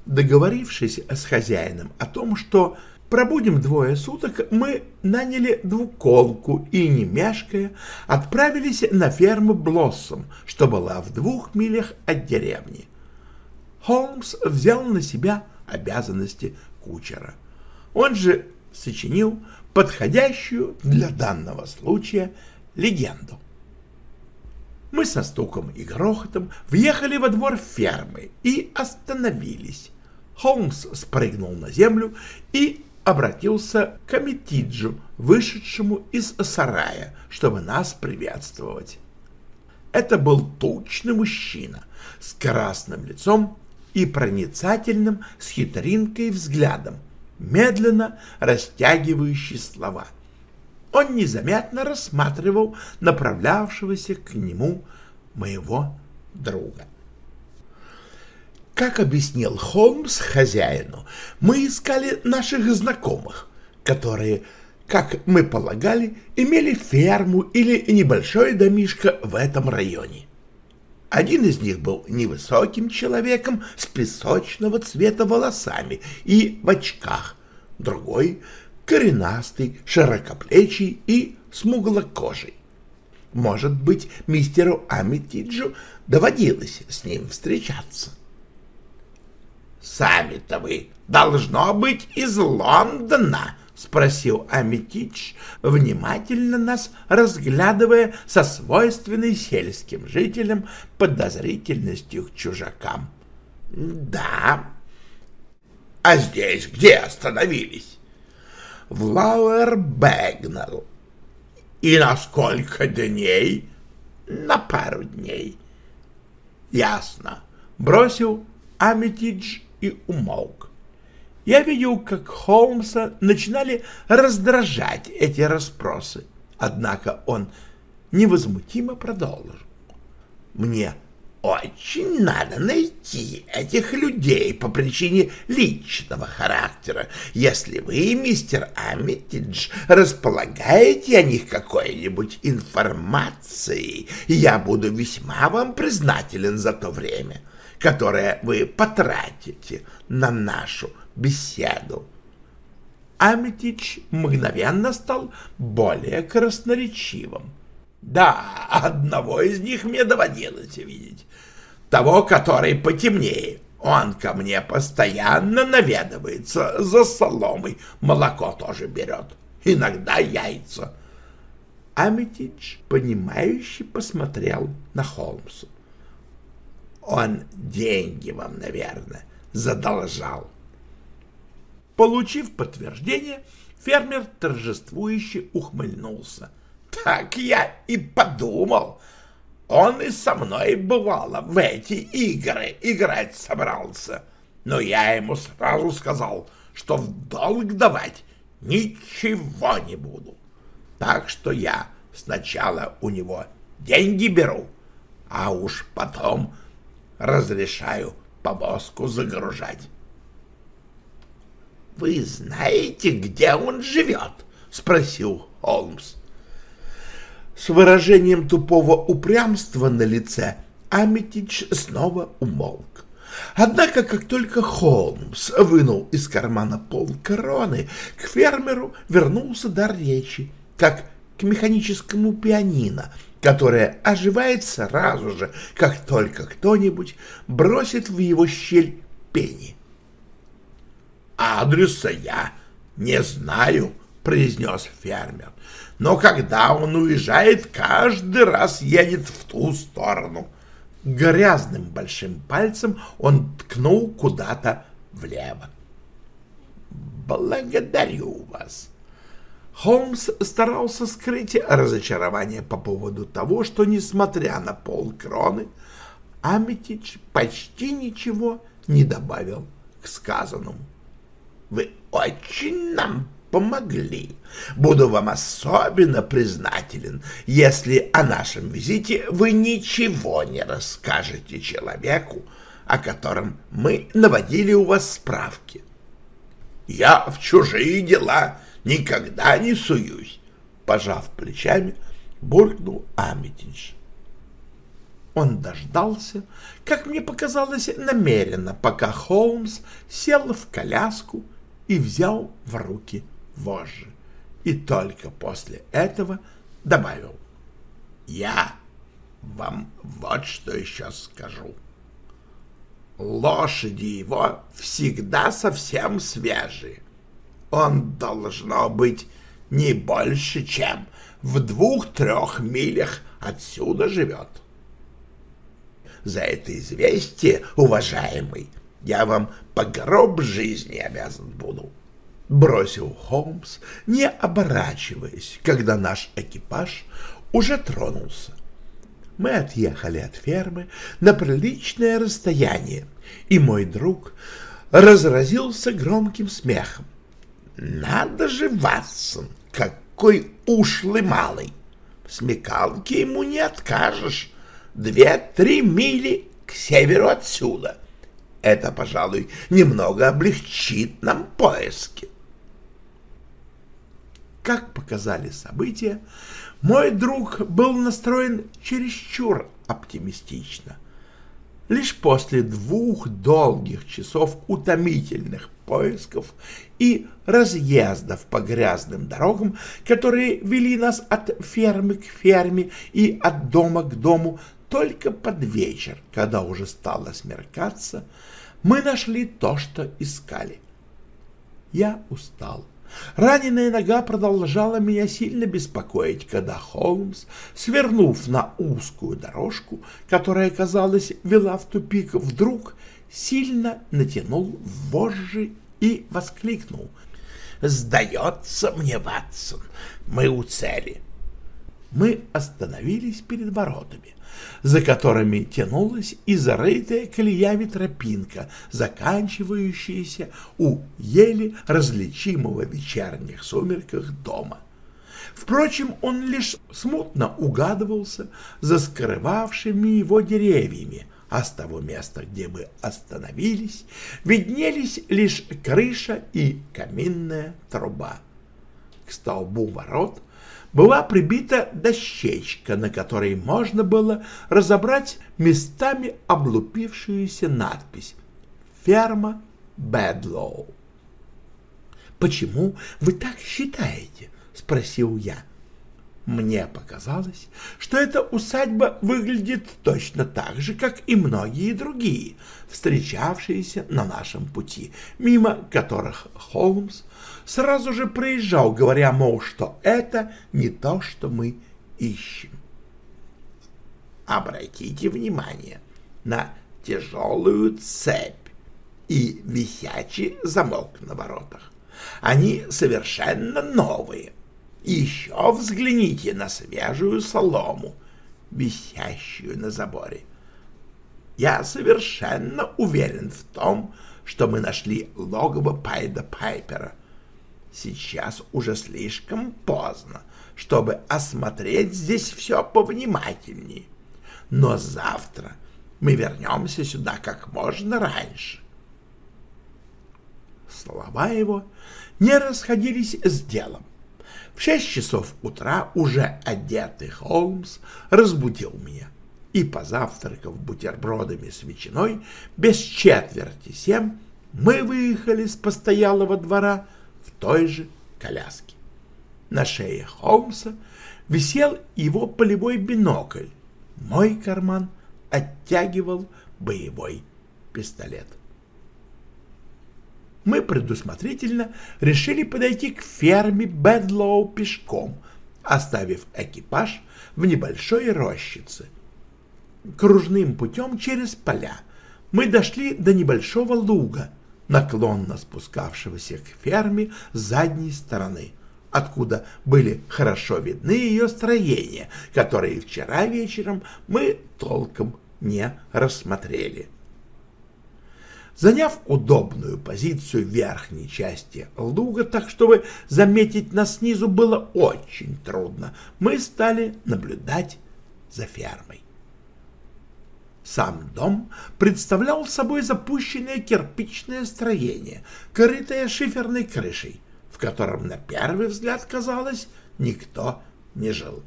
Договорившись с хозяином о том, что пробудем двое суток, мы наняли двуколку и, не мешкая, отправились на ферму Блоссом, что была в двух милях от деревни. Холмс взял на себя обязанности кучера. Он же сочинил подходящую для данного случая легенду. Мы со стуком и грохотом въехали во двор фермы и остановились. Холмс спрыгнул на землю и обратился к Аметиджу, вышедшему из сарая, чтобы нас приветствовать. Это был тучный мужчина с красным лицом и проницательным с хитринкой взглядом, медленно растягивающий слова. Он незаметно рассматривал направлявшегося к нему моего друга. Как объяснил Холмс хозяину, мы искали наших знакомых, которые, как мы полагали, имели ферму или небольшое домишко в этом районе. Один из них был невысоким человеком с песочного цвета волосами и в очках, другой — коренастый, широкоплечий и смуглокожий. Может быть, мистеру Амитиджу доводилось с ним встречаться. «Сами-то вы, должно быть, из Лондона!» Спросил Аметич, внимательно нас разглядывая со свойственной сельским жителям подозрительностью к чужакам. — Да. — А здесь где остановились? — В Лауэр Бэгнелл. — И на сколько дней? — На пару дней. — Ясно. Бросил Аметидж и умолк. Я видел, как Холмса начинали раздражать эти расспросы, однако он невозмутимо продолжил. «Мне очень надо найти этих людей по причине личного характера. Если вы, мистер Амитидж, располагаете о них какой-нибудь информацией, я буду весьма вам признателен за то время, которое вы потратите на нашу беседу. Амитич мгновенно стал более красноречивым. Да, одного из них мне доводилось видеть. Того, который потемнее. Он ко мне постоянно наведывается за соломой. Молоко тоже берет. Иногда яйца. Амитич, понимающе посмотрел на Холмса. Он деньги вам, наверное, задолжал. Получив подтверждение, фермер торжествующе ухмыльнулся. «Так я и подумал. Он и со мной, бывало, в эти игры играть собрался. Но я ему сразу сказал, что в долг давать ничего не буду. Так что я сначала у него деньги беру, а уж потом разрешаю повозку загружать. «Вы знаете, где он живет?» — спросил Холмс. С выражением тупого упрямства на лице Амитич снова умолк. Однако, как только Холмс вынул из кармана пол короны, к фермеру вернулся дар речи, как к механическому пианино, которое оживает сразу же, как только кто-нибудь бросит в его щель пени. «Адреса я не знаю», — произнес фермер. «Но когда он уезжает, каждый раз едет в ту сторону». Грязным большим пальцем он ткнул куда-то влево. «Благодарю вас». Холмс старался скрыть разочарование по поводу того, что, несмотря на полкроны, Амитич почти ничего не добавил к сказанному. Вы очень нам помогли. Буду вам особенно признателен, если о нашем визите вы ничего не расскажете человеку, о котором мы наводили у вас справки. Я в чужие дела никогда не суюсь, пожав плечами, буркнул Амитич. Он дождался, как мне показалось, намеренно, пока Холмс сел в коляску и взял в руки вожжи. И только после этого добавил. «Я вам вот что еще скажу. Лошади его всегда совсем свежие. Он должно быть не больше, чем в двух-трех милях отсюда живет. За это известие, уважаемый, я вам по гроб жизни обязан буду. Бросил Холмс, не оборачиваясь, когда наш экипаж уже тронулся. Мы отъехали от фермы на приличное расстояние, и мой друг разразился громким смехом. «Надо же, Ватсон, какой ушлый малый! Смекалки ему не откажешь. Две-три мили к северу отсюда. Это, пожалуй, немного облегчит нам поиски. Как показали события, мой друг был настроен чересчур оптимистично. Лишь после двух долгих часов утомительных поисков и разъездов по грязным дорогам, которые вели нас от фермы к ферме и от дома к дому, только под вечер, когда уже стало смеркаться, мы нашли то, что искали. Я устал Раненая нога продолжала меня сильно беспокоить, когда Холмс, свернув на узкую дорожку, которая, казалось, вела в тупик, вдруг сильно натянул вожжи и воскликнул. «Сдается мне, Ватсон, мы у цели!» Мы остановились перед воротами за которыми тянулась и зарытая колеями тропинка, заканчивающаяся у еле различимого в вечерних сумерках дома. Впрочем, он лишь смутно угадывался за скрывавшими его деревьями, а с того места, где мы остановились, виднелись лишь крыша и каминная труба. К столбу ворот была прибита дощечка, на которой можно было разобрать местами облупившуюся надпись «Ферма Бэдлоу». «Почему вы так считаете?» — спросил я. Мне показалось, что эта усадьба выглядит точно так же, как и многие другие, встречавшиеся на нашем пути, мимо которых Холмс сразу же проезжал, говоря, мол, что это не то, что мы ищем. Обратите внимание на тяжелую цепь и висячий замок на воротах. Они совершенно новые. Еще взгляните на свежую солому, висящую на заборе. Я совершенно уверен в том, что мы нашли логово Пайда Пайпера — Сейчас уже слишком поздно, чтобы осмотреть здесь все повнимательнее. Но завтра мы вернемся сюда как можно раньше. Слова его не расходились с делом. В шесть часов утра уже одетый Холмс разбудил меня, и, позавтракав бутербродами с ветчиной, без четверти семь мы выехали с постоялого двора той же коляске. На шее Холмса висел его полевой бинокль. Мой карман оттягивал боевой пистолет. Мы предусмотрительно решили подойти к ферме Бэдлоу пешком, оставив экипаж в небольшой рощице. Кружным путем через поля мы дошли до небольшого луга, наклонно спускавшегося к ферме с задней стороны, откуда были хорошо видны ее строения, которые вчера вечером мы толком не рассмотрели. Заняв удобную позицию верхней части луга, так чтобы заметить нас снизу было очень трудно, мы стали наблюдать за фермой. Сам дом представлял собой запущенное кирпичное строение, крытое шиферной крышей, в котором на первый взгляд, казалось, никто не жил.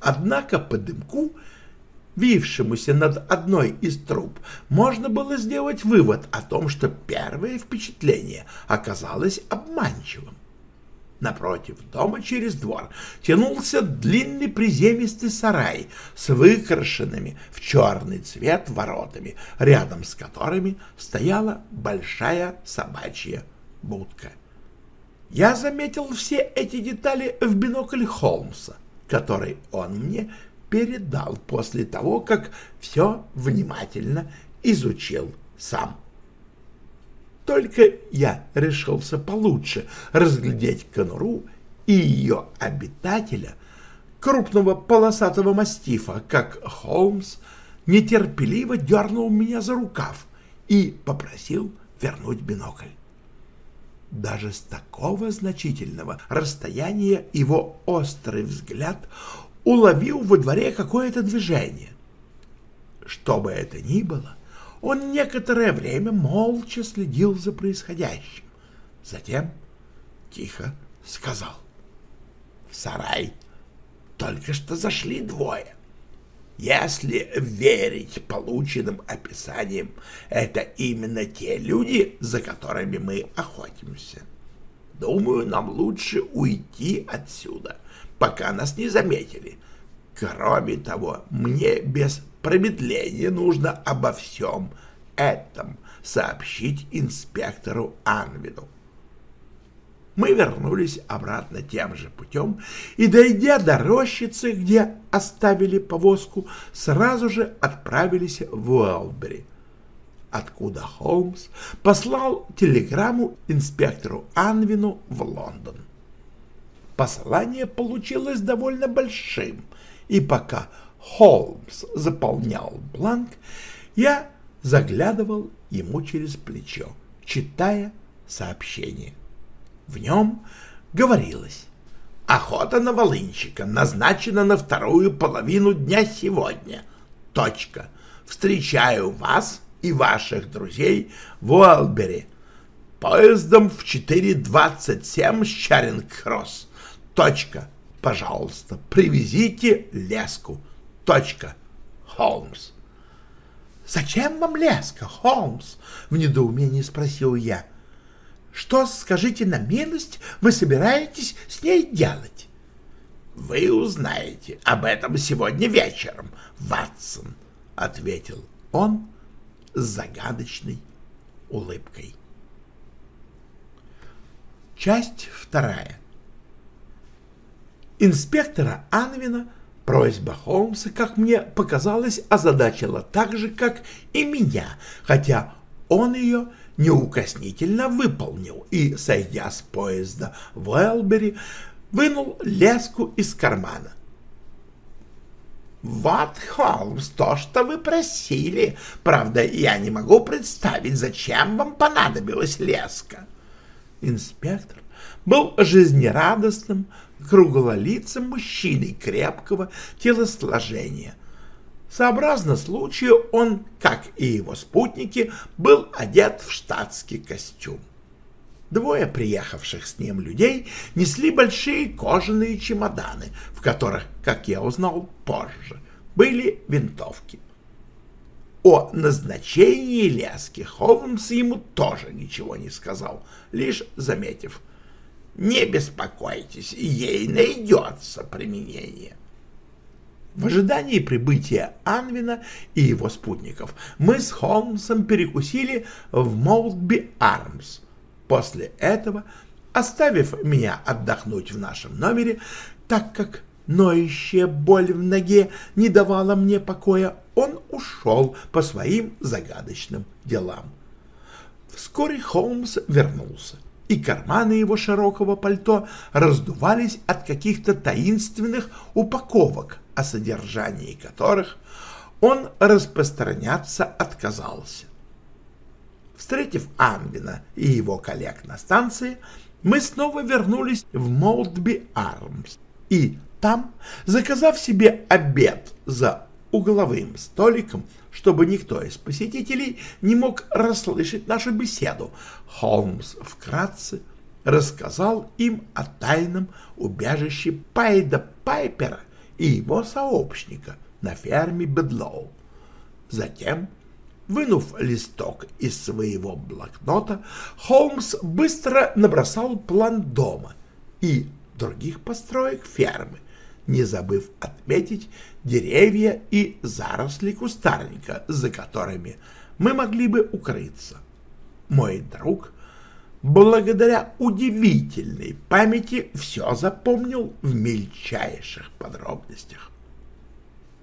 Однако по дымку, вившемуся над одной из труб, можно было сделать вывод о том, что первое впечатление оказалось обманчивым. Напротив дома через двор тянулся длинный приземистый сарай с выкрашенными в черный цвет воротами, рядом с которыми стояла большая собачья будка. Я заметил все эти детали в бинокль Холмса, который он мне передал после того, как все внимательно изучил сам. Только я решился получше разглядеть конуру и ее обитателя, крупного полосатого мастифа, как Холмс нетерпеливо дернул меня за рукав и попросил вернуть бинокль. Даже с такого значительного расстояния его острый взгляд уловил во дворе какое-то движение. Что бы это ни было, он некоторое время молча следил за происходящим. Затем тихо сказал. В сарай только что зашли двое. Если верить полученным описаниям, это именно те люди, за которыми мы охотимся. Думаю, нам лучше уйти отсюда, пока нас не заметили. Кроме того, мне без промедления нужно обо всем этом сообщить инспектору Анвину. мы вернулись обратно тем же путем и, дойдя до рощицы, где оставили повозку, сразу же отправились в Уэлбери, откуда Холмс послал телеграмму инспектору Анвину в Лондон. Послание получилось довольно большим, и пока Холмс заполнял бланк, я заглядывал ему через плечо, читая сообщение. В нем говорилось «Охота на волынщика назначена на вторую половину дня сегодня. Точка. Встречаю вас и ваших друзей в Уэлбери. Поездом в 4.27 с Чаринг-Кросс. Точка. Пожалуйста, привезите леску. Точка. Холмс. «Зачем вам леска, Холмс?» — в недоумении спросил я. Что, скажите на милость, вы собираетесь с ней делать? — Вы узнаете об этом сегодня вечером, Ватсон, — ответил он с загадочной улыбкой. Часть вторая. Инспектора Анвина просьба Холмса, как мне показалось, озадачила так же, как и меня, хотя он ее неукоснительно выполнил и, сойдя с поезда в Элбери, вынул леску из кармана. «Вот, Холмс, то, что вы просили. Правда, я не могу представить, зачем вам понадобилась леска». Инспектор был жизнерадостным, круглолицым мужчиной крепкого телосложения — Сообразно случаю, он, как и его спутники, был одет в штатский костюм. Двое приехавших с ним людей несли большие кожаные чемоданы, в которых, как я узнал позже, были винтовки. О назначении лески Холмс ему тоже ничего не сказал, лишь заметив «Не беспокойтесь, ей найдется применение». В ожидании прибытия Анвина и его спутников мы с Холмсом перекусили в Молдби Армс. После этого, оставив меня отдохнуть в нашем номере, так как ноющая боль в ноге не давала мне покоя, он ушел по своим загадочным делам. Вскоре Холмс вернулся, и карманы его широкого пальто раздувались от каких-то таинственных упаковок, о содержании которых он распространяться отказался. Встретив Анвина и его коллег на станции, мы снова вернулись в Молдби Армс и там, заказав себе обед за угловым столиком, чтобы никто из посетителей не мог расслышать нашу беседу, Холмс вкратце рассказал им о тайном убежище Пайда Пайпера и его сообщника на ферме Бедлоу. Затем, вынув листок из своего блокнота, Холмс быстро набросал план дома и других построек фермы, не забыв отметить деревья и заросли кустарника, за которыми мы могли бы укрыться. Мой друг благодаря удивительной памяти все запомнил в мельчайших подробностях.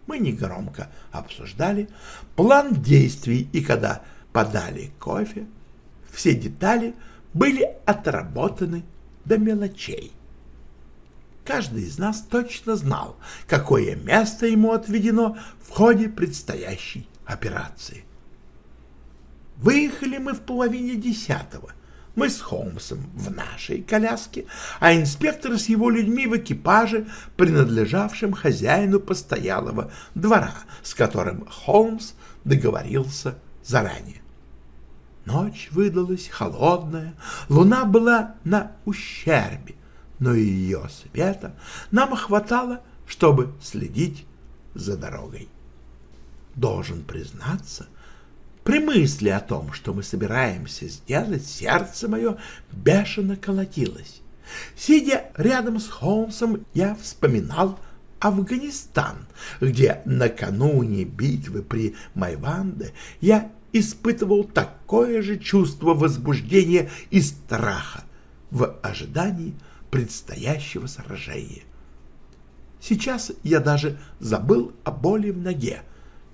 Мы негромко обсуждали план действий, и когда подали кофе, все детали были отработаны до мелочей. Каждый из нас точно знал, какое место ему отведено в ходе предстоящей операции. Выехали мы в половине десятого — мы с Холмсом в нашей коляске, а инспектор с его людьми в экипаже, принадлежавшем хозяину постоялого двора, с которым Холмс договорился заранее. Ночь выдалась холодная, луна была на ущербе, но ее света нам хватало, чтобы следить за дорогой. Должен признаться, при мысли о том, что мы собираемся сделать, сердце мое бешено колотилось. Сидя рядом с Холмсом, я вспоминал Афганистан, где накануне битвы при Майванде я испытывал такое же чувство возбуждения и страха, в ожидании предстоящего сражения. Сейчас я даже забыл о боли в ноге,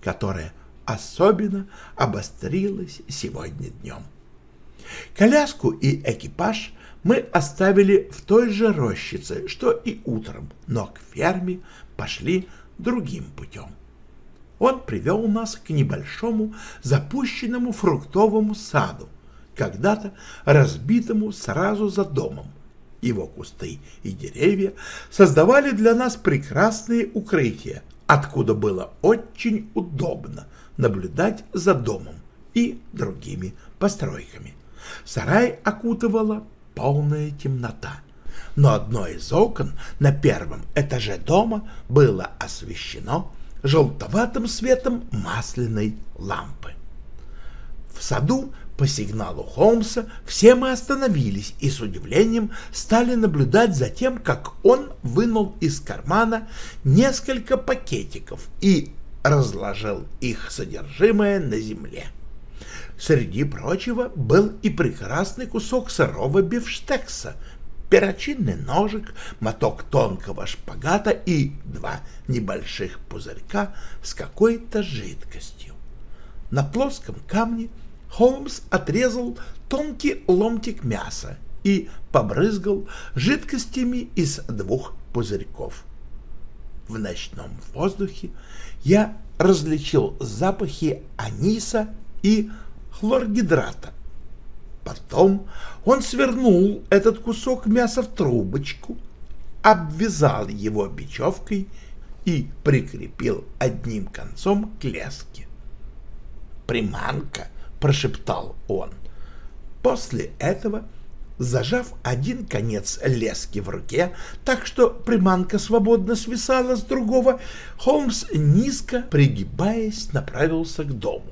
которая особенно обострилась сегодня днем. Коляску и экипаж мы оставили в той же рощице, что и утром, но к ферме пошли другим путем. Он привел нас к небольшому запущенному фруктовому саду, когда-то разбитому сразу за домом. Его кусты и деревья создавали для нас прекрасные укрытия, откуда было очень удобно наблюдать за домом и другими постройками. Сарай окутывала полная темнота, но одно из окон на первом этаже дома было освещено желтоватым светом масляной лампы. В саду по сигналу Холмса все мы остановились и с удивлением стали наблюдать за тем, как он вынул из кармана несколько пакетиков и разложил их содержимое на земле. Среди прочего был и прекрасный кусок сырого бифштекса, перочинный ножик, моток тонкого шпагата и два небольших пузырька с какой-то жидкостью. На плоском камне Холмс отрезал тонкий ломтик мяса и побрызгал жидкостями из двух пузырьков. В ночном воздухе я различил запахи аниса и хлоргидрата. Потом он свернул этот кусок мяса в трубочку, обвязал его бечевкой и прикрепил одним концом к леске. «Приманка!» — прошептал он. После этого, зажав один конец лески в руке, так что приманка свободно свисала с другого, Холмс, низко пригибаясь, направился к дому.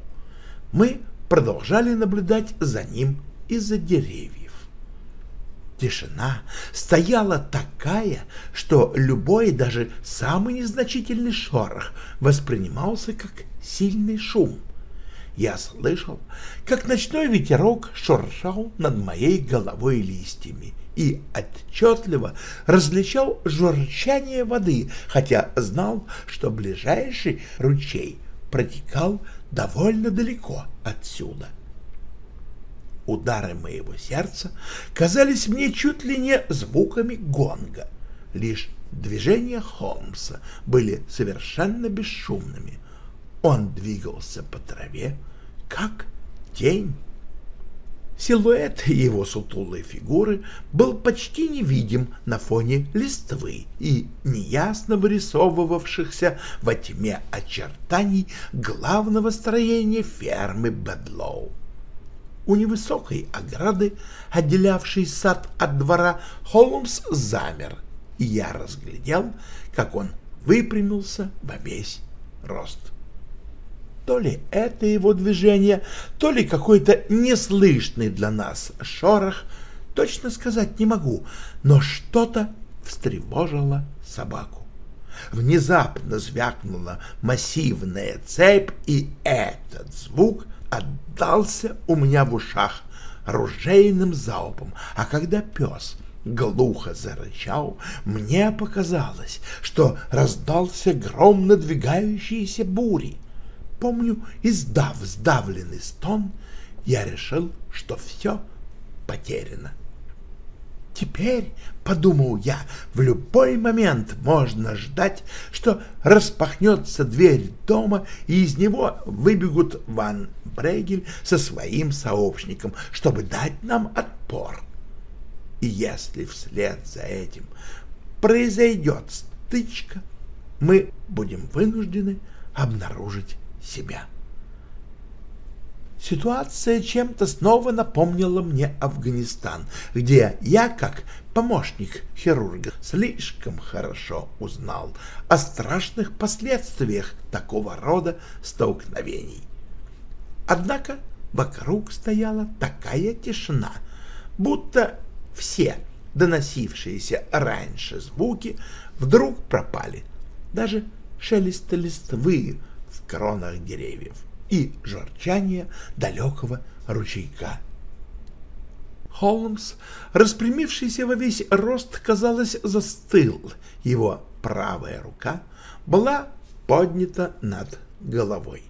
Мы продолжали наблюдать за ним из-за деревьев. Тишина стояла такая, что любой, даже самый незначительный шорох воспринимался как сильный шум. Я слышал, как ночной ветерок шуршал над моей головой листьями и отчетливо различал журчание воды, хотя знал, что ближайший ручей протекал довольно далеко отсюда. Удары моего сердца казались мне чуть ли не звуками гонга. Лишь движения Холмса были совершенно бесшумными. Он двигался по траве, как тень. Силуэт его сутулой фигуры был почти невидим на фоне листвы и неясно вырисовывавшихся во тьме очертаний главного строения фермы Бедлоу. У невысокой ограды, отделявшей сад от двора, Холмс замер, и я разглядел, как он выпрямился во весь рост. То ли это его движение, то ли какой-то неслышный для нас шорох, точно сказать не могу, но что-то встревожило собаку. Внезапно звякнула массивная цепь, и этот звук отдался у меня в ушах ружейным залпом, а когда пес глухо зарычал, мне показалось, что раздался гром надвигающейся бури. Помню, издав сдавленный стон, я решил, что все потеряно. Теперь, — подумал я, — в любой момент можно ждать, что распахнется дверь дома, и из него выбегут Ван Брегель со своим сообщником, чтобы дать нам отпор. И если вслед за этим произойдет стычка, мы будем вынуждены обнаружить себя. Ситуация чем-то снова напомнила мне Афганистан, где я, как помощник хирурга, слишком хорошо узнал о страшных последствиях такого рода столкновений. Однако вокруг стояла такая тишина, будто все доносившиеся раньше звуки вдруг пропали, даже шелест листвы кронах деревьев и журчание далекого ручейка. Холмс, распрямившийся во весь рост, казалось, застыл. Его правая рука была поднята над головой.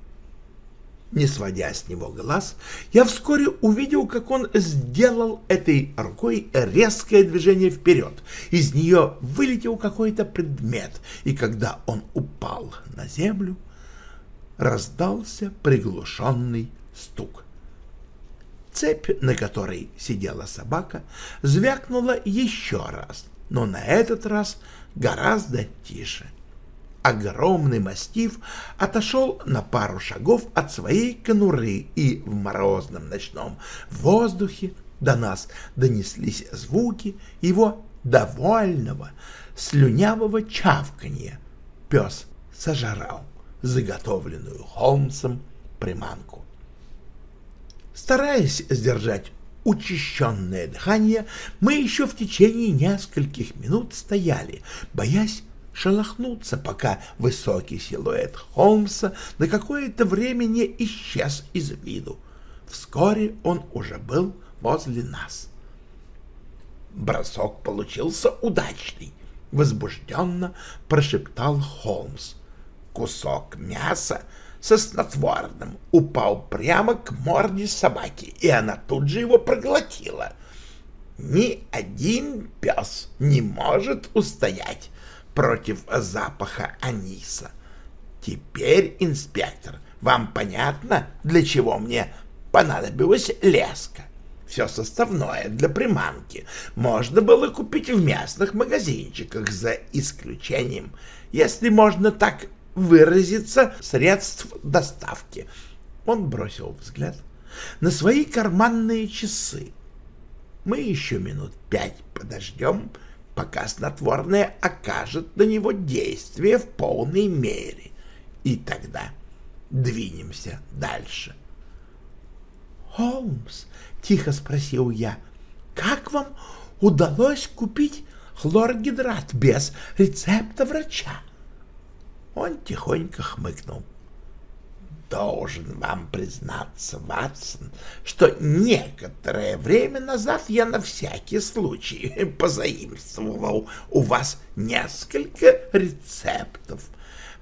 Не сводя с него глаз, я вскоре увидел, как он сделал этой рукой резкое движение вперед. Из нее вылетел какой-то предмет, и когда он упал на землю, раздался приглушенный стук. Цепь, на которой сидела собака, звякнула еще раз, но на этот раз гораздо тише огромный мастиф отошел на пару шагов от своей конуры, и в морозном ночном воздухе до нас донеслись звуки его довольного слюнявого чавканья. Пес сожрал заготовленную Холмсом приманку. Стараясь сдержать учащенное дыхание, мы еще в течение нескольких минут стояли, боясь шелохнуться, пока высокий силуэт Холмса на какое-то время не исчез из виду. Вскоре он уже был возле нас. Бросок получился удачный, возбужденно прошептал Холмс. Кусок мяса со снотворным упал прямо к морде собаки, и она тут же его проглотила. Ни один пес не может устоять против запаха аниса. Теперь, инспектор, вам понятно, для чего мне понадобилась леска? Все составное для приманки можно было купить в местных магазинчиках, за исключением, если можно так выразиться, средств доставки. Он бросил взгляд на свои карманные часы. Мы еще минут пять подождем, пока снотворное окажет на него действие в полной мере, и тогда двинемся дальше. «Холмс», — тихо спросил я, — «как вам удалось купить хлоргидрат без рецепта врача?» Он тихонько хмыкнул должен вам признаться, Ватсон, что некоторое время назад я на всякий случай позаимствовал у вас несколько рецептов.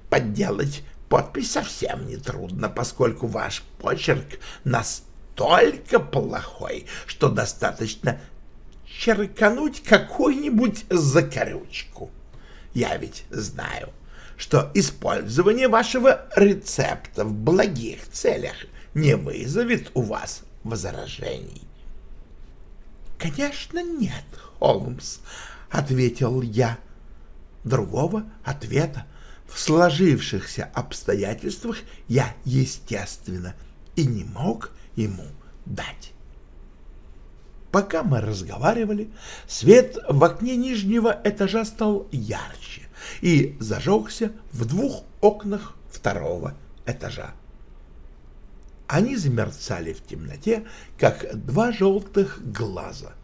Подделать подпись совсем нетрудно, поскольку ваш почерк настолько плохой, что достаточно черкануть какую-нибудь закорючку. Я ведь знаю, что использование вашего рецепта в благих целях не вызовет у вас возражений. — Конечно, нет, Холмс, — ответил я. Другого ответа в сложившихся обстоятельствах я, естественно, и не мог ему дать. Пока мы разговаривали, свет в окне нижнего этажа стал ярче и зажегся в двух окнах второго этажа. Они замерцали в темноте, как два желтых глаза.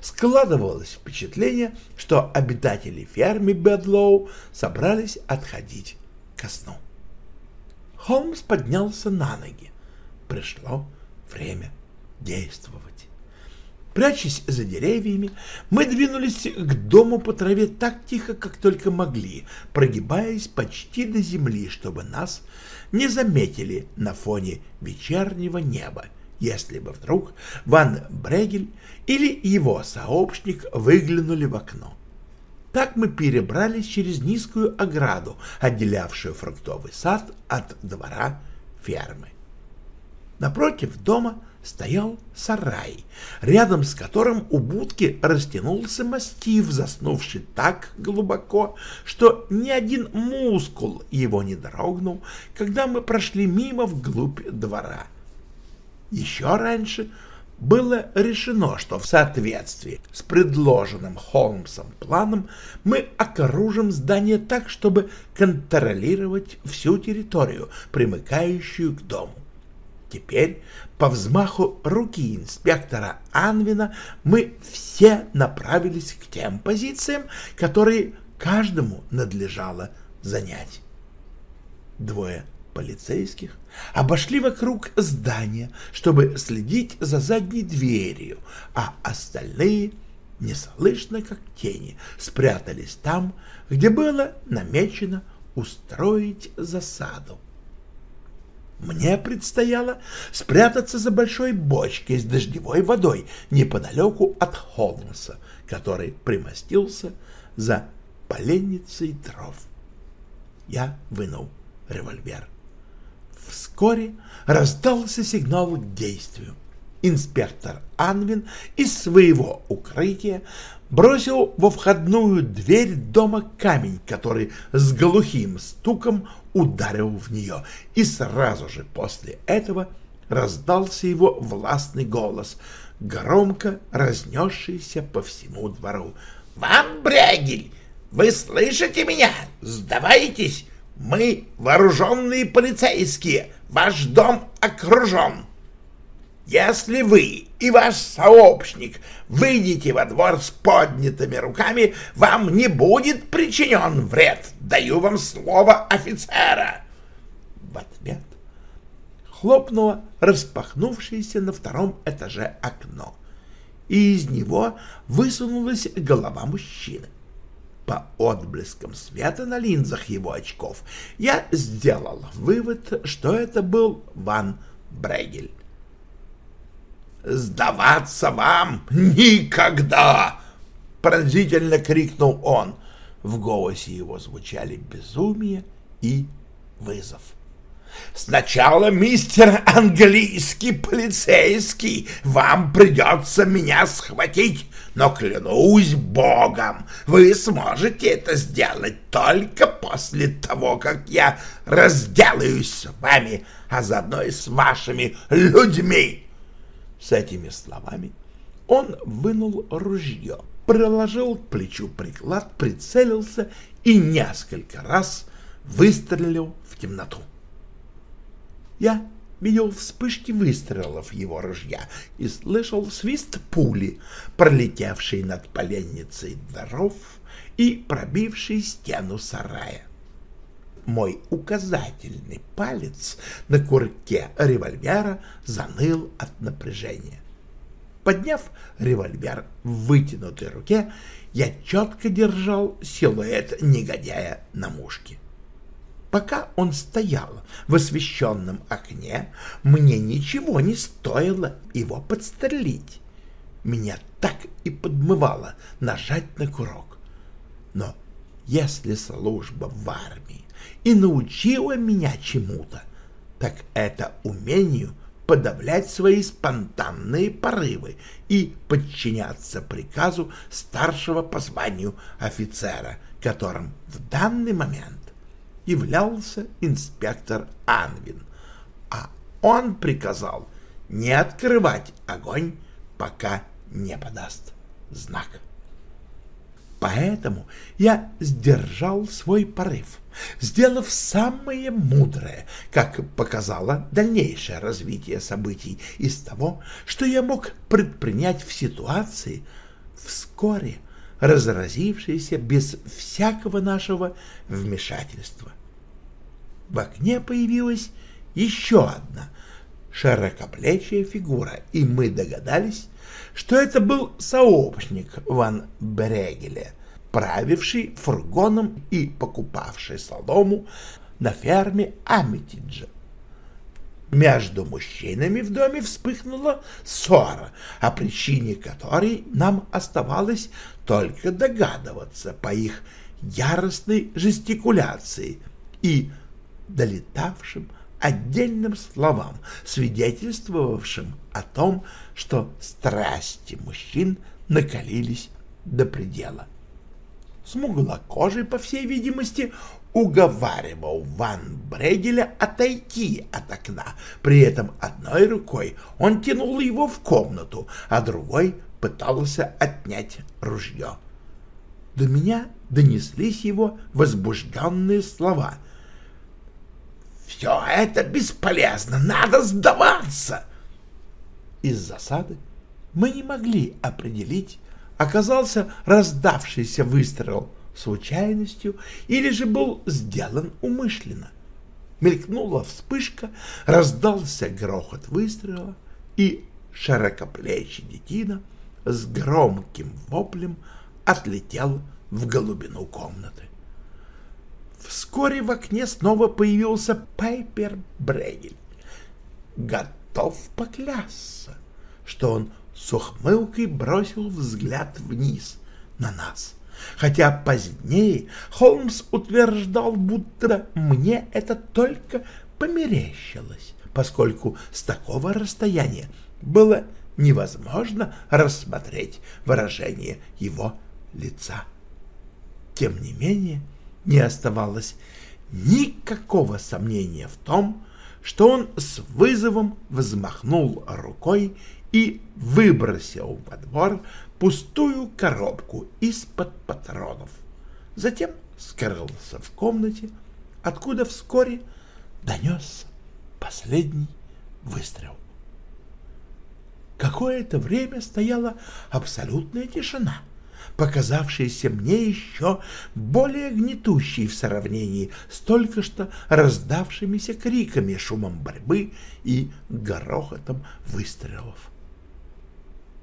Складывалось впечатление, что обитатели фермы Бедлоу собрались отходить ко сну. Холмс поднялся на ноги. Пришло время действовать. Прячась за деревьями, мы двинулись к дому по траве так тихо, как только могли, прогибаясь почти до земли, чтобы нас не заметили на фоне вечернего неба, если бы вдруг Ван Брегель или его сообщник выглянули в окно. Так мы перебрались через низкую ограду, отделявшую фруктовый сад от двора фермы. Напротив дома стоял сарай, рядом с которым у будки растянулся мастиф, заснувший так глубоко, что ни один мускул его не дрогнул, когда мы прошли мимо вглубь двора. Еще раньше было решено, что в соответствии с предложенным Холмсом планом мы окружим здание так, чтобы контролировать всю территорию, примыкающую к дому. Теперь по взмаху руки инспектора Анвина мы все направились к тем позициям, которые каждому надлежало занять. Двое полицейских обошли вокруг здания, чтобы следить за задней дверью, а остальные, неслышно как тени, спрятались там, где было намечено устроить засаду. Мне предстояло спрятаться за большой бочкой с дождевой водой неподалеку от Холмса, который примостился за поленницей дров. Я вынул револьвер. Вскоре раздался сигнал к действию. Инспектор Анвин из своего укрытия бросил во входную дверь дома камень, который с глухим стуком ударил в нее, и сразу же после этого раздался его властный голос, громко разнесшийся по всему двору. «Вам, Брягель, вы слышите меня? Сдавайтесь! Мы вооруженные полицейские, ваш дом окружен!» Если вы и ваш сообщник выйдете во двор с поднятыми руками, вам не будет причинен вред. Даю вам слово офицера. В ответ хлопнуло распахнувшееся на втором этаже окно, и из него высунулась голова мужчины. По отблескам света на линзах его очков я сделал вывод, что это был Ван Брегель. «Сдаваться вам никогда!» — пронзительно крикнул он. В голосе его звучали безумие и вызов. «Сначала, мистер английский полицейский, вам придется меня схватить, но клянусь богом, вы сможете это сделать только после того, как я разделаюсь с вами, а заодно и с вашими людьми!» С этими словами он вынул ружье, приложил к плечу приклад, прицелился и несколько раз выстрелил в темноту. Я видел вспышки выстрелов его ружья и слышал свист пули, пролетевшей над поленницей дров и пробившей стену сарая. Мой указательный палец на курке револьвера заныл от напряжения. Подняв револьвер в вытянутой руке, я четко держал силуэт негодяя на мушке. Пока он стоял в освещенном окне, мне ничего не стоило его подстрелить. Меня так и подмывало нажать на курок. Но если служба в армии и научила меня чему-то, так это умению подавлять свои спонтанные порывы и подчиняться приказу старшего по званию офицера, которым в данный момент являлся инспектор Анвин, а он приказал не открывать огонь, пока не подаст знак. Поэтому я сдержал свой порыв, сделав самое мудрое, как показало дальнейшее развитие событий из того, что я мог предпринять в ситуации, вскоре разразившейся без всякого нашего вмешательства. В окне появилась еще одна широкоплечья фигура, и мы догадались, что это был сообщник Ван Брегеля, правивший фургоном и покупавший солому на ферме Амитиджа. Между мужчинами в доме вспыхнула ссора, о причине которой нам оставалось только догадываться по их яростной жестикуляции и долетавшим отдельным словам, свидетельствовавшим о том, что страсти мужчин накалились до предела. Смуглокожий, по всей видимости, уговаривал Ван Брегеля отойти от окна. При этом одной рукой он тянул его в комнату, а другой пытался отнять ружье. До меня донеслись его возбужденные слова — все это бесполезно, надо сдаваться. Из засады мы не могли определить, оказался раздавшийся выстрел случайностью или же был сделан умышленно. Мелькнула вспышка, раздался грохот выстрела, и широкоплечий детина с громким воплем отлетел в глубину комнаты. Вскоре в окне снова появился Пайпер Брейгель. Готов поклясться, что он с ухмылкой бросил взгляд вниз на нас. Хотя позднее Холмс утверждал, будто мне это только померещилось, поскольку с такого расстояния было невозможно рассмотреть выражение его лица. Тем не менее, не оставалось никакого сомнения в том, что он с вызовом взмахнул рукой и выбросил во двор пустую коробку из-под патронов. Затем скрылся в комнате, откуда вскоре донесся последний выстрел. Какое-то время стояла абсолютная тишина, показавшаяся мне еще более гнетущей в сравнении с только что раздавшимися криками, шумом борьбы и грохотом выстрелов.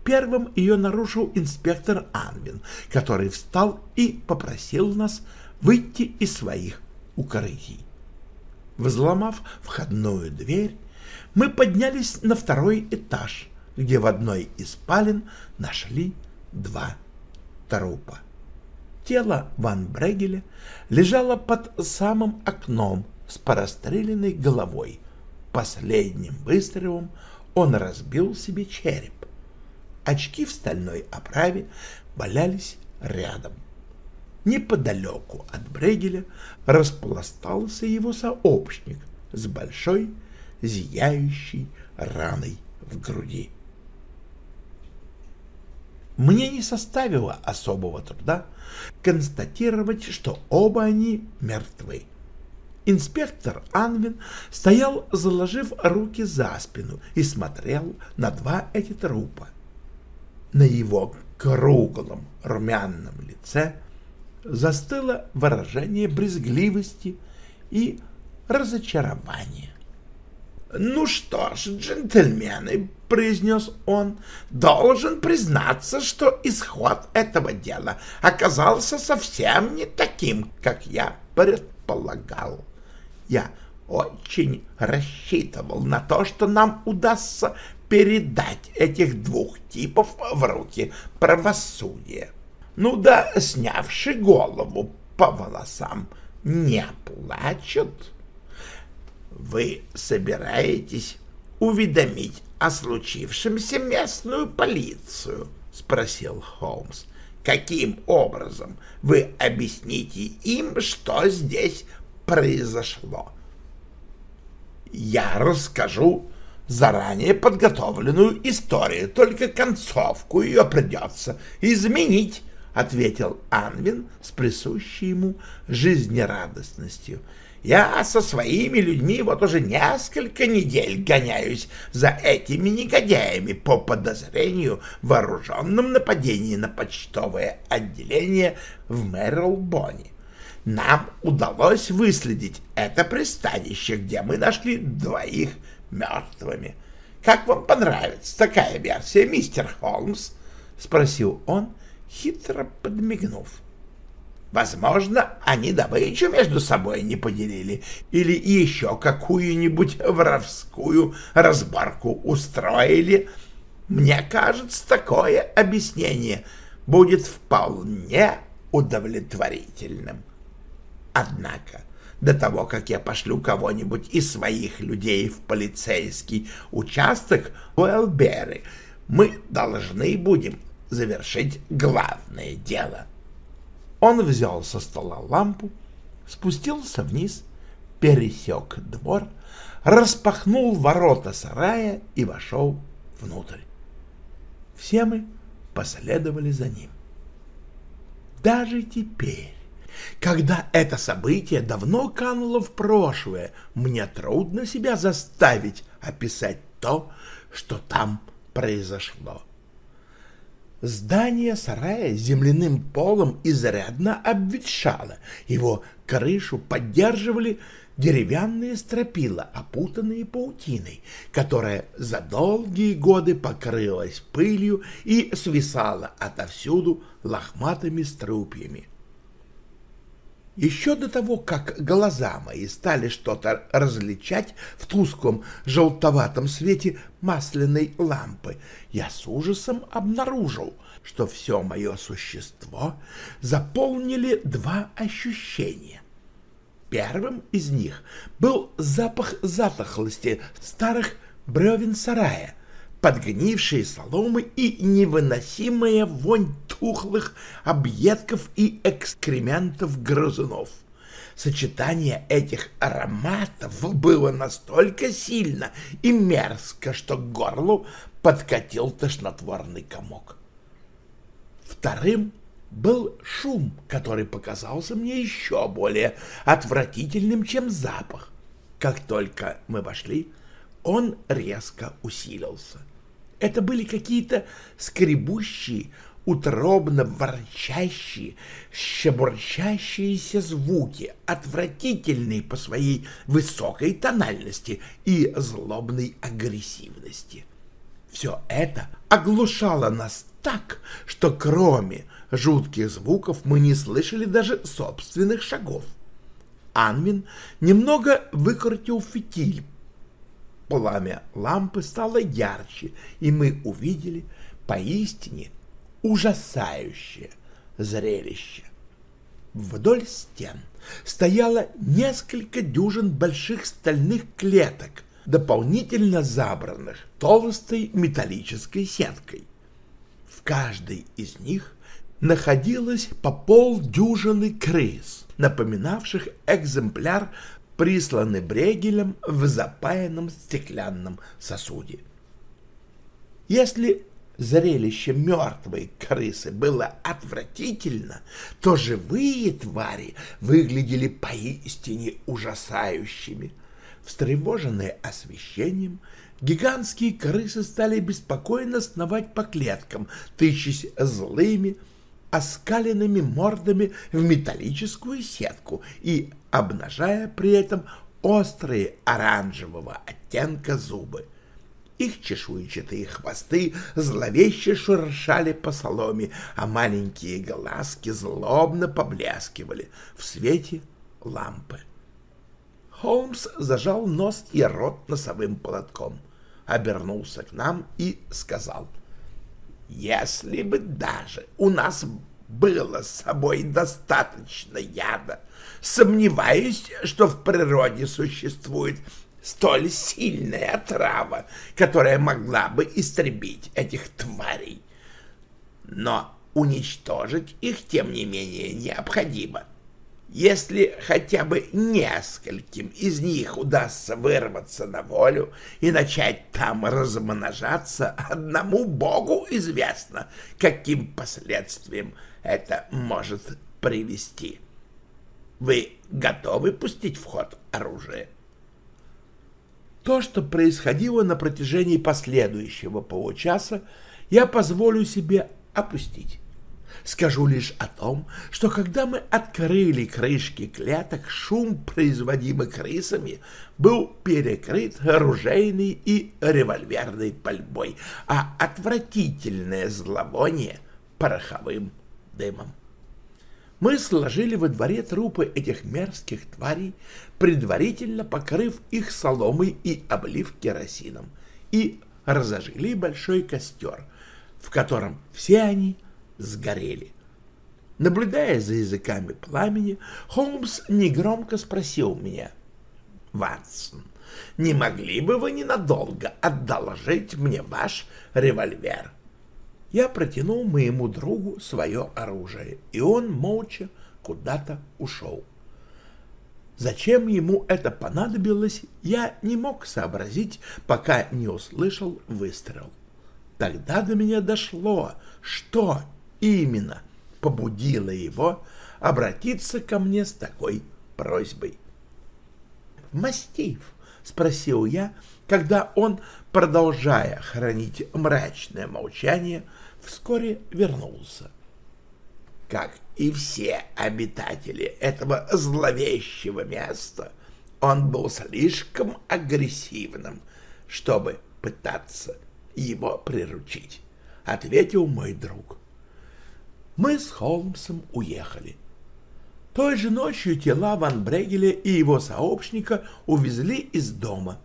Первым ее нарушил инспектор Анвин, который встал и попросил нас выйти из своих укрытий. Взломав входную дверь, мы поднялись на второй этаж — где в одной из спален нашли два трупа. Тело Ван Брегеля лежало под самым окном с порастреленной головой. Последним выстрелом он разбил себе череп. Очки в стальной оправе валялись рядом. Неподалеку от Брегеля распластался его сообщник с большой зияющей раной в груди. Мне не составило особого труда констатировать, что оба они мертвы. Инспектор Анвин стоял, заложив руки за спину, и смотрел на два эти трупа. На его круглом румяном лице застыло выражение брезгливости и разочарования. «Ну что ж, джентльмены», — произнес он, — «должен признаться, что исход этого дела оказался совсем не таким, как я предполагал. Я очень рассчитывал на то, что нам удастся передать этих двух типов в руки правосудия. Ну да, снявши голову по волосам, не плачут». Вы собираетесь уведомить о случившемся местную полицию? — спросил Холмс. — Каким образом вы объясните им, что здесь произошло? — Я расскажу заранее подготовленную историю, только концовку ее придется изменить, — ответил Анвин с присущей ему жизнерадостностью. — я со своими людьми вот уже несколько недель гоняюсь за этими негодяями по подозрению в вооруженном нападении на почтовое отделение в Мэрилбоне. Нам удалось выследить это пристанище, где мы нашли двоих мертвыми. Как вам понравится такая версия, мистер Холмс? — спросил он, хитро подмигнув. — Возможно, они добычу между собой не поделили или еще какую-нибудь воровскую разборку устроили. Мне кажется, такое объяснение будет вполне удовлетворительным. Однако, до того, как я пошлю кого-нибудь из своих людей в полицейский участок у Элберы, мы должны будем завершить главное дело — он взял со стола лампу, спустился вниз, пересек двор, распахнул ворота сарая и вошел внутрь. Все мы последовали за ним. Даже теперь, когда это событие давно кануло в прошлое, мне трудно себя заставить описать то, что там произошло. Здание сарая с земляным полом изрядно обветшало, его крышу поддерживали деревянные стропила, опутанные паутиной, которая за долгие годы покрылась пылью и свисала отовсюду лохматыми струпьями. Еще до того, как глаза мои стали что-то различать в тусклом желтоватом свете масляной лампы, я с ужасом обнаружил, что все мое существо заполнили два ощущения. Первым из них был запах затохлости старых бревен сарая, подгнившие соломы и невыносимая вонь тухлых объедков и экскрементов грызунов. Сочетание этих ароматов было настолько сильно и мерзко, что к горлу подкатил тошнотворный комок. Вторым был шум, который показался мне еще более отвратительным, чем запах. Как только мы вошли, он резко усилился. Это были какие-то скребущие, утробно ворчащие, щебурчащиеся звуки, отвратительные по своей высокой тональности и злобной агрессивности. Все это оглушало нас так, что кроме жутких звуков мы не слышали даже собственных шагов. Анвин немного выкрутил фитиль. Пламя лампы стало ярче, и мы увидели поистине ужасающее зрелище. Вдоль стен стояло несколько дюжин больших стальных клеток, дополнительно забранных толстой металлической сеткой. В каждой из них находилось по полдюжины крыс, напоминавших экземпляр, присланный Брегелем в запаянном стеклянном сосуде. Если зрелище мертвой крысы было отвратительно, то живые твари выглядели поистине ужасающими. Встревоженные освещением, гигантские крысы стали беспокойно сновать по клеткам, тычась злыми, оскаленными мордами в металлическую сетку и обнажая при этом острые оранжевого оттенка зубы. Их чешуйчатые хвосты зловеще шуршали по соломе, а маленькие глазки злобно поблескивали в свете лампы. Холмс зажал нос и рот носовым платком, обернулся к нам и сказал — если бы даже у нас было с собой достаточно яда, сомневаюсь, что в природе существует столь сильная отрава, которая могла бы истребить этих тварей. Но уничтожить их, тем не менее, необходимо. — если хотя бы нескольким из них удастся вырваться на волю и начать там размножаться, одному Богу известно, каким последствиям это может привести. Вы готовы пустить в ход оружие? То, что происходило на протяжении последующего получаса, я позволю себе опустить. Скажу лишь о том, что когда мы открыли крышки клеток, шум, производимый крысами, был перекрыт оружейной и револьверной пальбой, а отвратительное зловоние — пороховым дымом. Мы сложили во дворе трупы этих мерзких тварей, предварительно покрыв их соломой и облив керосином, и разожгли большой костер, в котором все они — сгорели. Наблюдая за языками пламени, Холмс негромко спросил меня. «Ватсон, не могли бы вы ненадолго одолжить мне ваш револьвер?» Я протянул моему другу свое оружие, и он молча куда-то ушел. Зачем ему это понадобилось, я не мог сообразить, пока не услышал выстрел. Тогда до меня дошло, что именно побудило его обратиться ко мне с такой просьбой. «Мастиф?» — спросил я, когда он, продолжая хранить мрачное молчание, вскоре вернулся. Как и все обитатели этого зловещего места, он был слишком агрессивным, чтобы пытаться его приручить, — ответил мой друг. Мы с Холмсом уехали. Той же ночью тела Ван Брегеля и его сообщника увезли из дома,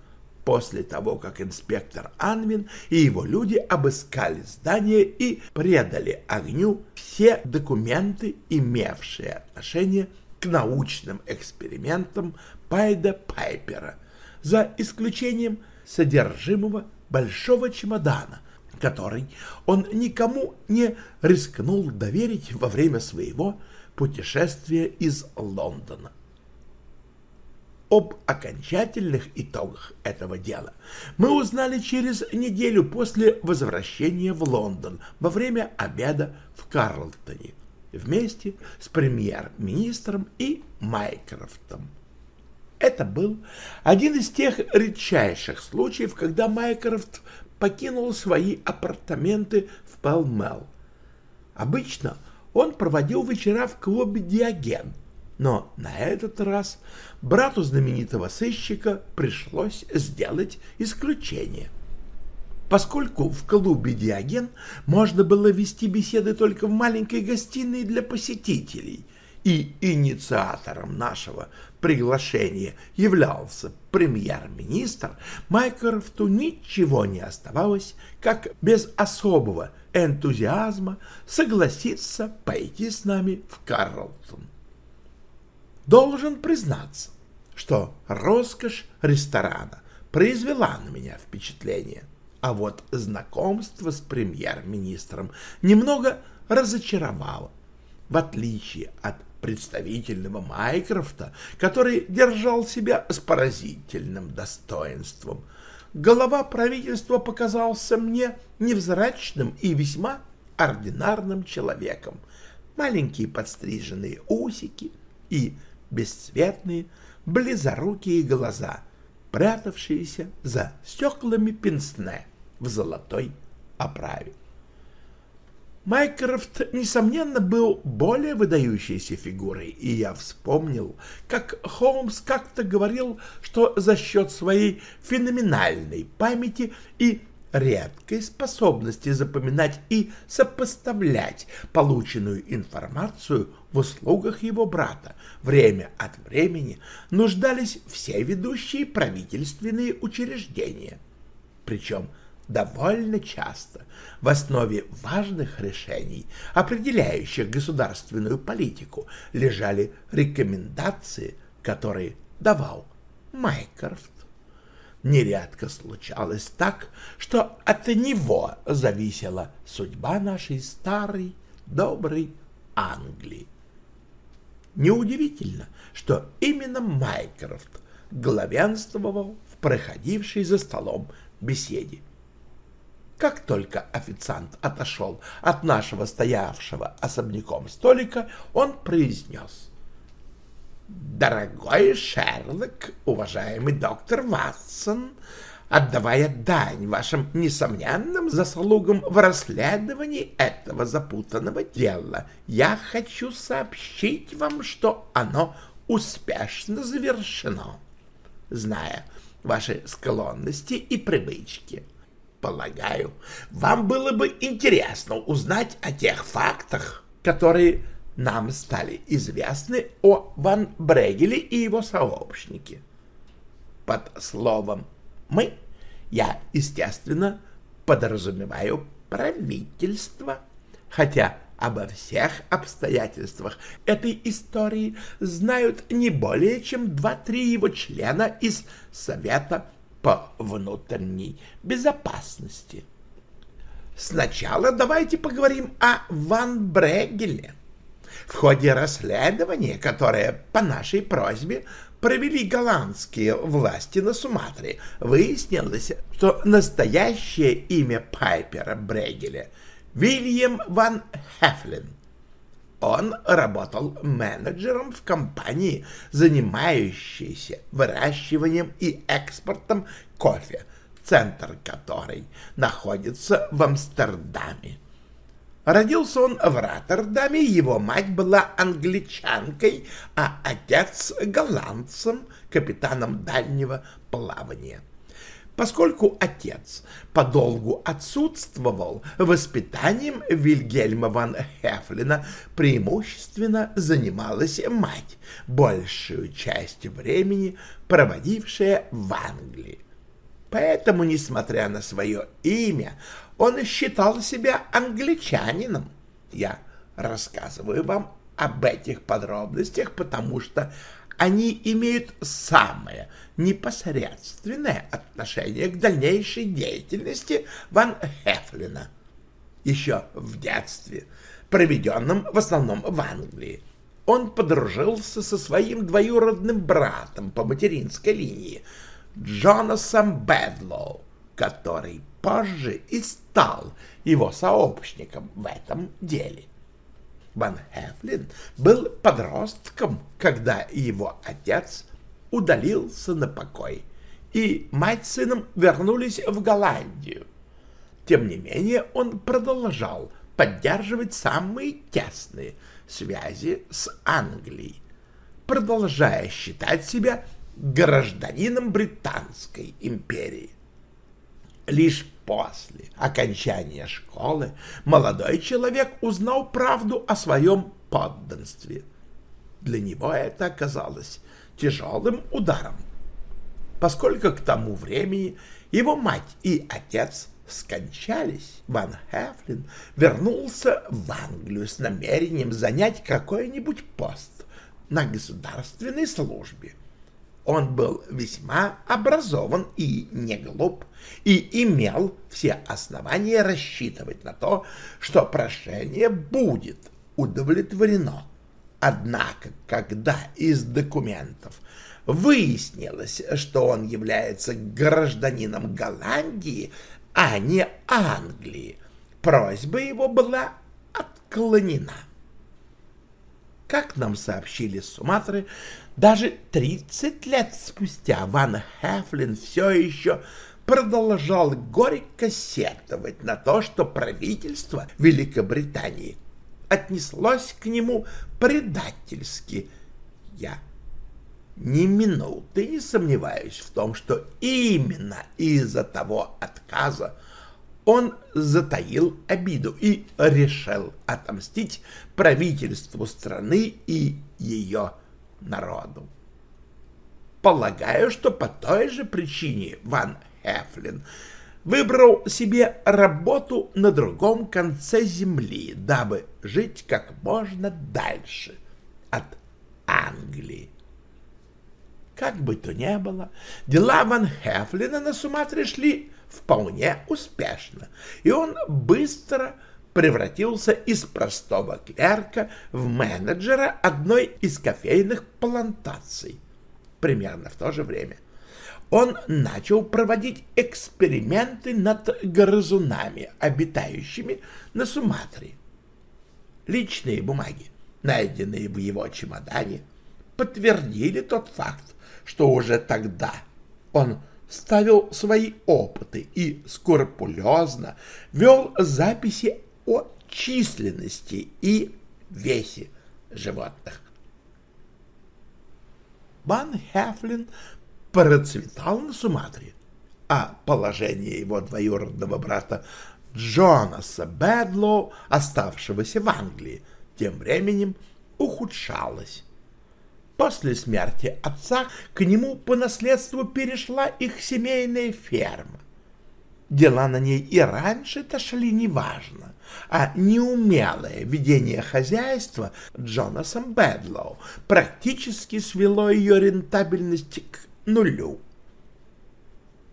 после того, как инспектор Анвин и его люди обыскали здание и предали огню все документы, имевшие отношение к научным экспериментам Пайда Пайпера, за исключением содержимого большого чемодана, который он никому не рискнул доверить во время своего путешествия из Лондона. Об окончательных итогах этого дела мы узнали через неделю после возвращения в Лондон во время обеда в Карлтоне вместе с премьер-министром и Майкрофтом. Это был один из тех редчайших случаев, когда Майкрофт покинул свои апартаменты в Палмел. Обычно он проводил вечера в клубе «Диоген», но на этот раз брату знаменитого сыщика пришлось сделать исключение. Поскольку в клубе «Диоген» можно было вести беседы только в маленькой гостиной для посетителей, и инициатором нашего приглашения являлся премьер-министр, Майкрофту ничего не оставалось, как без особого энтузиазма согласиться пойти с нами в Карлтон. Должен признаться, что роскошь ресторана произвела на меня впечатление, а вот знакомство с премьер-министром немного разочаровало. В отличие от представительного Майкрофта, который держал себя с поразительным достоинством, голова правительства показался мне невзрачным и весьма ординарным человеком. Маленькие подстриженные усики и бесцветные, близорукие глаза, прятавшиеся за стеклами пенсне в золотой оправе. Майкрофт, несомненно, был более выдающейся фигурой, и я вспомнил, как Холмс как-то говорил, что за счет своей феноменальной памяти и редкой способности запоминать и сопоставлять полученную информацию в услугах его брата время от времени нуждались все ведущие правительственные учреждения. Причем довольно часто в основе важных решений, определяющих государственную политику, лежали рекомендации, которые давал Майкрофт. Нередко случалось так, что от него зависела судьба нашей старой, доброй Англии. Неудивительно, что именно Майкрофт главенствовал в проходившей за столом беседе. Как только официант отошел от нашего стоявшего особняком столика, он произнес — Дорогой Шерлок, уважаемый доктор Ватсон, отдавая дань вашим несомненным заслугам в расследовании этого запутанного дела, я хочу сообщить вам, что оно успешно завершено. Зная ваши склонности и привычки, полагаю, вам было бы интересно узнать о тех фактах, которые нам стали известны о Ван Брегеле и его сообщнике. Под словом «мы» я, естественно, подразумеваю правительство, хотя обо всех обстоятельствах этой истории знают не более чем два-три его члена из Совета по внутренней безопасности. Сначала давайте поговорим о Ван Брегеле. В ходе расследования, которое по нашей просьбе провели голландские власти на Суматре, выяснилось, что настоящее имя Пайпера Брегеля — Вильям ван Хефлин. Он работал менеджером в компании, занимающейся выращиванием и экспортом кофе, центр которой находится в Амстердаме. Родился он в Роттердаме, его мать была англичанкой, а отец — голландцем, капитаном дальнего плавания. Поскольку отец подолгу отсутствовал, воспитанием Вильгельма ван Хефлина преимущественно занималась мать, большую часть времени проводившая в Англии. Поэтому, несмотря на свое имя, он считал себя англичанином. Я рассказываю вам об этих подробностях, потому что они имеют самое непосредственное отношение к дальнейшей деятельности Ван Хефлина. Еще в детстве, проведенном в основном в Англии, он подружился со своим двоюродным братом по материнской линии, Джонасом Бэдлоу, который позже и стал его сообщником в этом деле. Ван Хефлин был подростком, когда его отец удалился на покой, и мать с сыном вернулись в Голландию. Тем не менее, он продолжал поддерживать самые тесные связи с Англией, продолжая считать себя гражданином Британской империи. Лишь после окончания школы молодой человек узнал правду о своем подданстве. Для него это оказалось тяжелым ударом, поскольку к тому времени его мать и отец скончались, Ван Хефлин вернулся в Англию с намерением занять какой-нибудь пост на государственной службе. Он был весьма образован и не глуп, и имел все основания рассчитывать на то, что прошение будет удовлетворено. Однако, когда из документов выяснилось, что он является гражданином Голландии, а не Англии, просьба его была отклонена. Как нам сообщили Суматры, даже 30 лет спустя Ван Хефлин все еще продолжал горько сетовать на то, что правительство Великобритании отнеслось к нему предательски. Я ни минуты не сомневаюсь в том, что именно из-за того отказа он затаил обиду и решил отомстить правительству страны и ее народу. Полагаю, что по той же причине Ван Хефлин выбрал себе работу на другом конце земли, дабы жить как можно дальше от Англии. Как бы то ни было, дела Ван Хефлина на Суматре шли вполне успешно, и он быстро превратился из простого клерка в менеджера одной из кофейных плантаций. Примерно в то же время он начал проводить эксперименты над грызунами, обитающими на Суматре. Личные бумаги, найденные в его чемодане, подтвердили тот факт, что уже тогда он ставил свои опыты и скрупулезно вел записи о численности и весе животных. Ван Хефлин процветал на Суматре, а положение его двоюродного брата Джонаса Бэдлоу, оставшегося в Англии, тем временем ухудшалось. После смерти отца к нему по наследству перешла их семейная ферма. Дела на ней и раньше-то шли неважно, а неумелое ведение хозяйства Джонасом Бэдлоу практически свело ее рентабельность к нулю.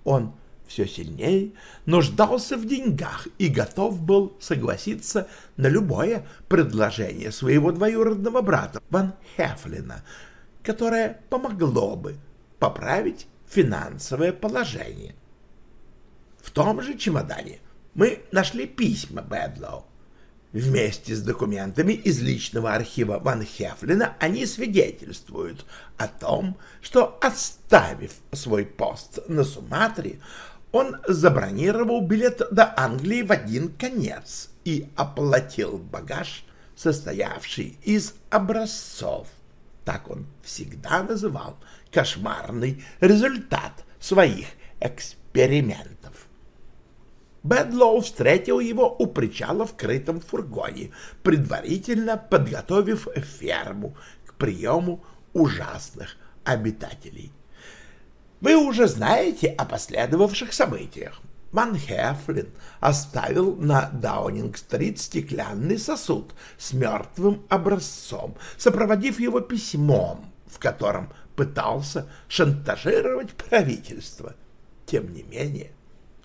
Он все сильнее нуждался в деньгах и готов был согласиться на любое предложение своего двоюродного брата Ван Хефлина, которое помогло бы поправить финансовое положение. В том же чемодане мы нашли письма Бэдлоу. Вместе с документами из личного архива Ван Хефлина они свидетельствуют о том, что, оставив свой пост на Суматре, Он забронировал билет до Англии в один конец и оплатил багаж, состоявший из образцов. Так он всегда называл кошмарный результат своих экспериментов. Бэдлоу встретил его у причала в крытом фургоне, предварительно подготовив ферму к приему ужасных обитателей. Вы уже знаете о последовавших событиях. Ван Хефлин оставил на Даунинг-стрит стеклянный сосуд с мертвым образцом, сопроводив его письмом, в котором пытался шантажировать правительство. Тем не менее,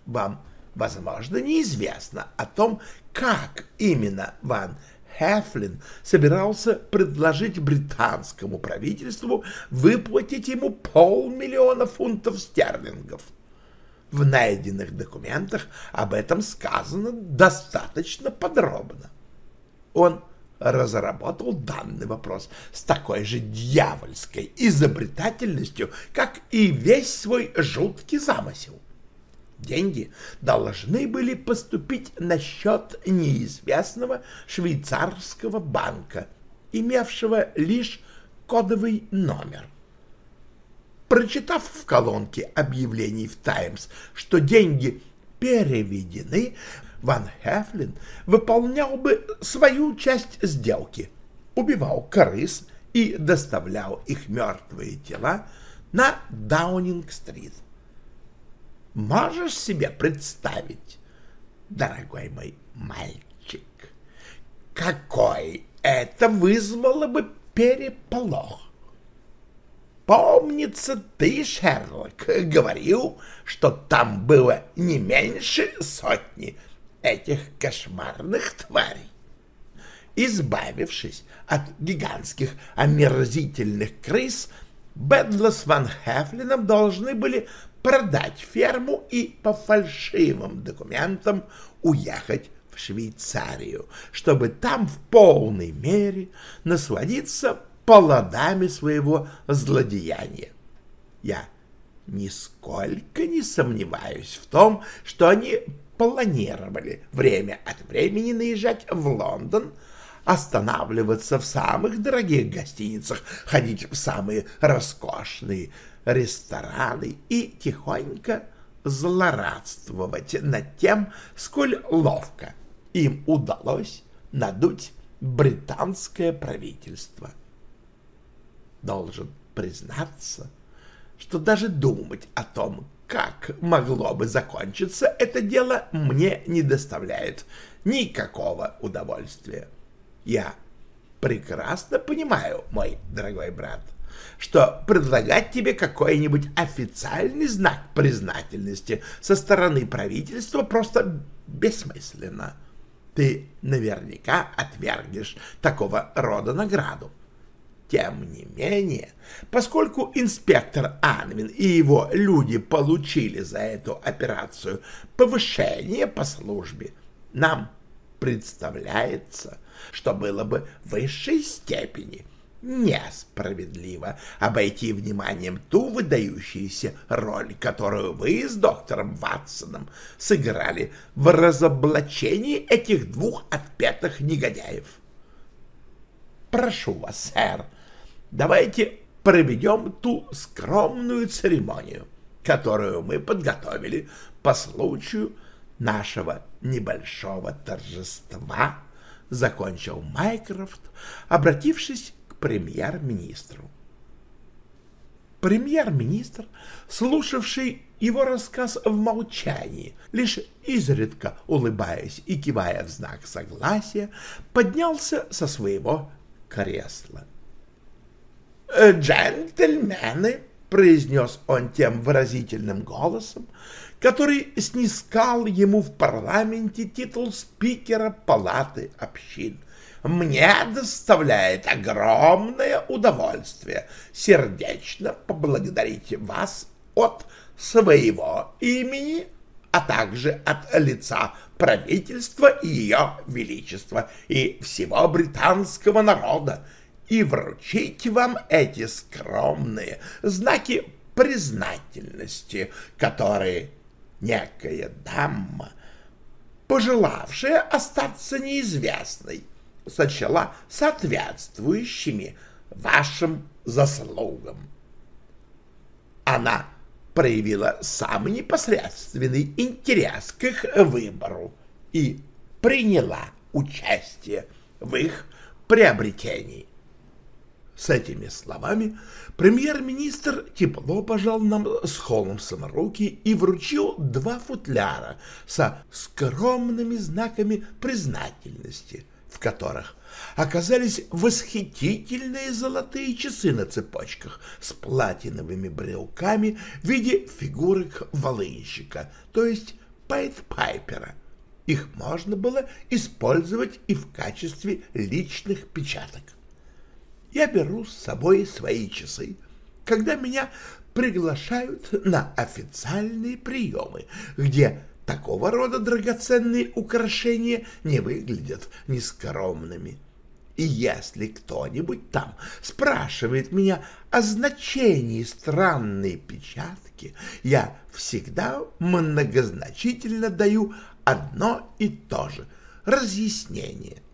вам, возможно, неизвестно о том, как именно Ван Хефлин собирался предложить британскому правительству выплатить ему полмиллиона фунтов стерлингов. В найденных документах об этом сказано достаточно подробно. Он разработал данный вопрос с такой же дьявольской изобретательностью, как и весь свой жуткий замысел. Деньги должны были поступить на счет неизвестного швейцарского банка, имевшего лишь кодовый номер. Прочитав в колонке объявлений в «Таймс», что деньги переведены, Ван Хефлин выполнял бы свою часть сделки, убивал крыс и доставлял их мертвые тела на Даунинг-стрит. Можешь себе представить, дорогой мой мальчик, какой это вызвало бы переполох? Помнится, ты, Шерлок, говорил, что там было не меньше сотни этих кошмарных тварей. Избавившись от гигантских омерзительных крыс, Бэдла с Ван Хефлином должны были продать ферму и по фальшивым документам уехать в Швейцарию, чтобы там в полной мере насладиться плодами своего злодеяния. Я нисколько не сомневаюсь в том, что они планировали время от времени наезжать в Лондон, останавливаться в самых дорогих гостиницах, ходить в самые роскошные рестораны и тихонько злорадствовать над тем, сколь ловко им удалось надуть британское правительство. Должен признаться, что даже думать о том, как могло бы закончиться это дело, мне не доставляет никакого удовольствия. Я прекрасно понимаю, мой дорогой брат, что предлагать тебе какой-нибудь официальный знак признательности со стороны правительства просто бессмысленно. Ты наверняка отвергнешь такого рода награду. Тем не менее, поскольку инспектор Анвин и его люди получили за эту операцию повышение по службе, нам представляется, что было бы в высшей степени несправедливо обойти вниманием ту выдающуюся роль, которую вы с доктором Ватсоном сыграли в разоблачении этих двух отпетых негодяев. Прошу вас, сэр, давайте проведем ту скромную церемонию, которую мы подготовили по случаю нашего небольшого торжества, закончил Майкрофт, обратившись премьер-министру. Премьер-министр, слушавший его рассказ в молчании, лишь изредка улыбаясь и кивая в знак согласия, поднялся со своего кресла. «Джентльмены!» — произнес он тем выразительным голосом, который снискал ему в парламенте титул спикера Палаты общин. Мне доставляет огромное удовольствие сердечно поблагодарить вас от своего имени, а также от лица правительства и ее величества и всего британского народа, и вручить вам эти скромные знаки признательности, которые некая дама, пожелавшая остаться неизвестной, сочла соответствующими вашим заслугам. Она проявила самый непосредственный интерес к их выбору и приняла участие в их приобретении. С этими словами премьер-министр тепло пожал нам с Холмсом руки и вручил два футляра со скромными знаками признательности, в которых оказались восхитительные золотые часы на цепочках с платиновыми брелками в виде фигурок волынщика, то есть Пайд-Пайпера. Их можно было использовать и в качестве личных печаток я беру с собой свои часы, когда меня приглашают на официальные приемы, где такого рода драгоценные украшения не выглядят нескромными. И если кто-нибудь там спрашивает меня о значении странной печатки, я всегда многозначительно даю одно и то же разъяснение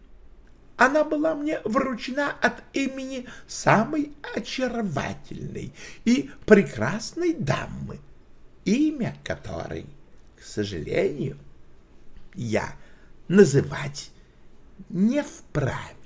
она была мне вручена от имени самой очаровательной и прекрасной дамы, имя которой, к сожалению, я называть не вправе.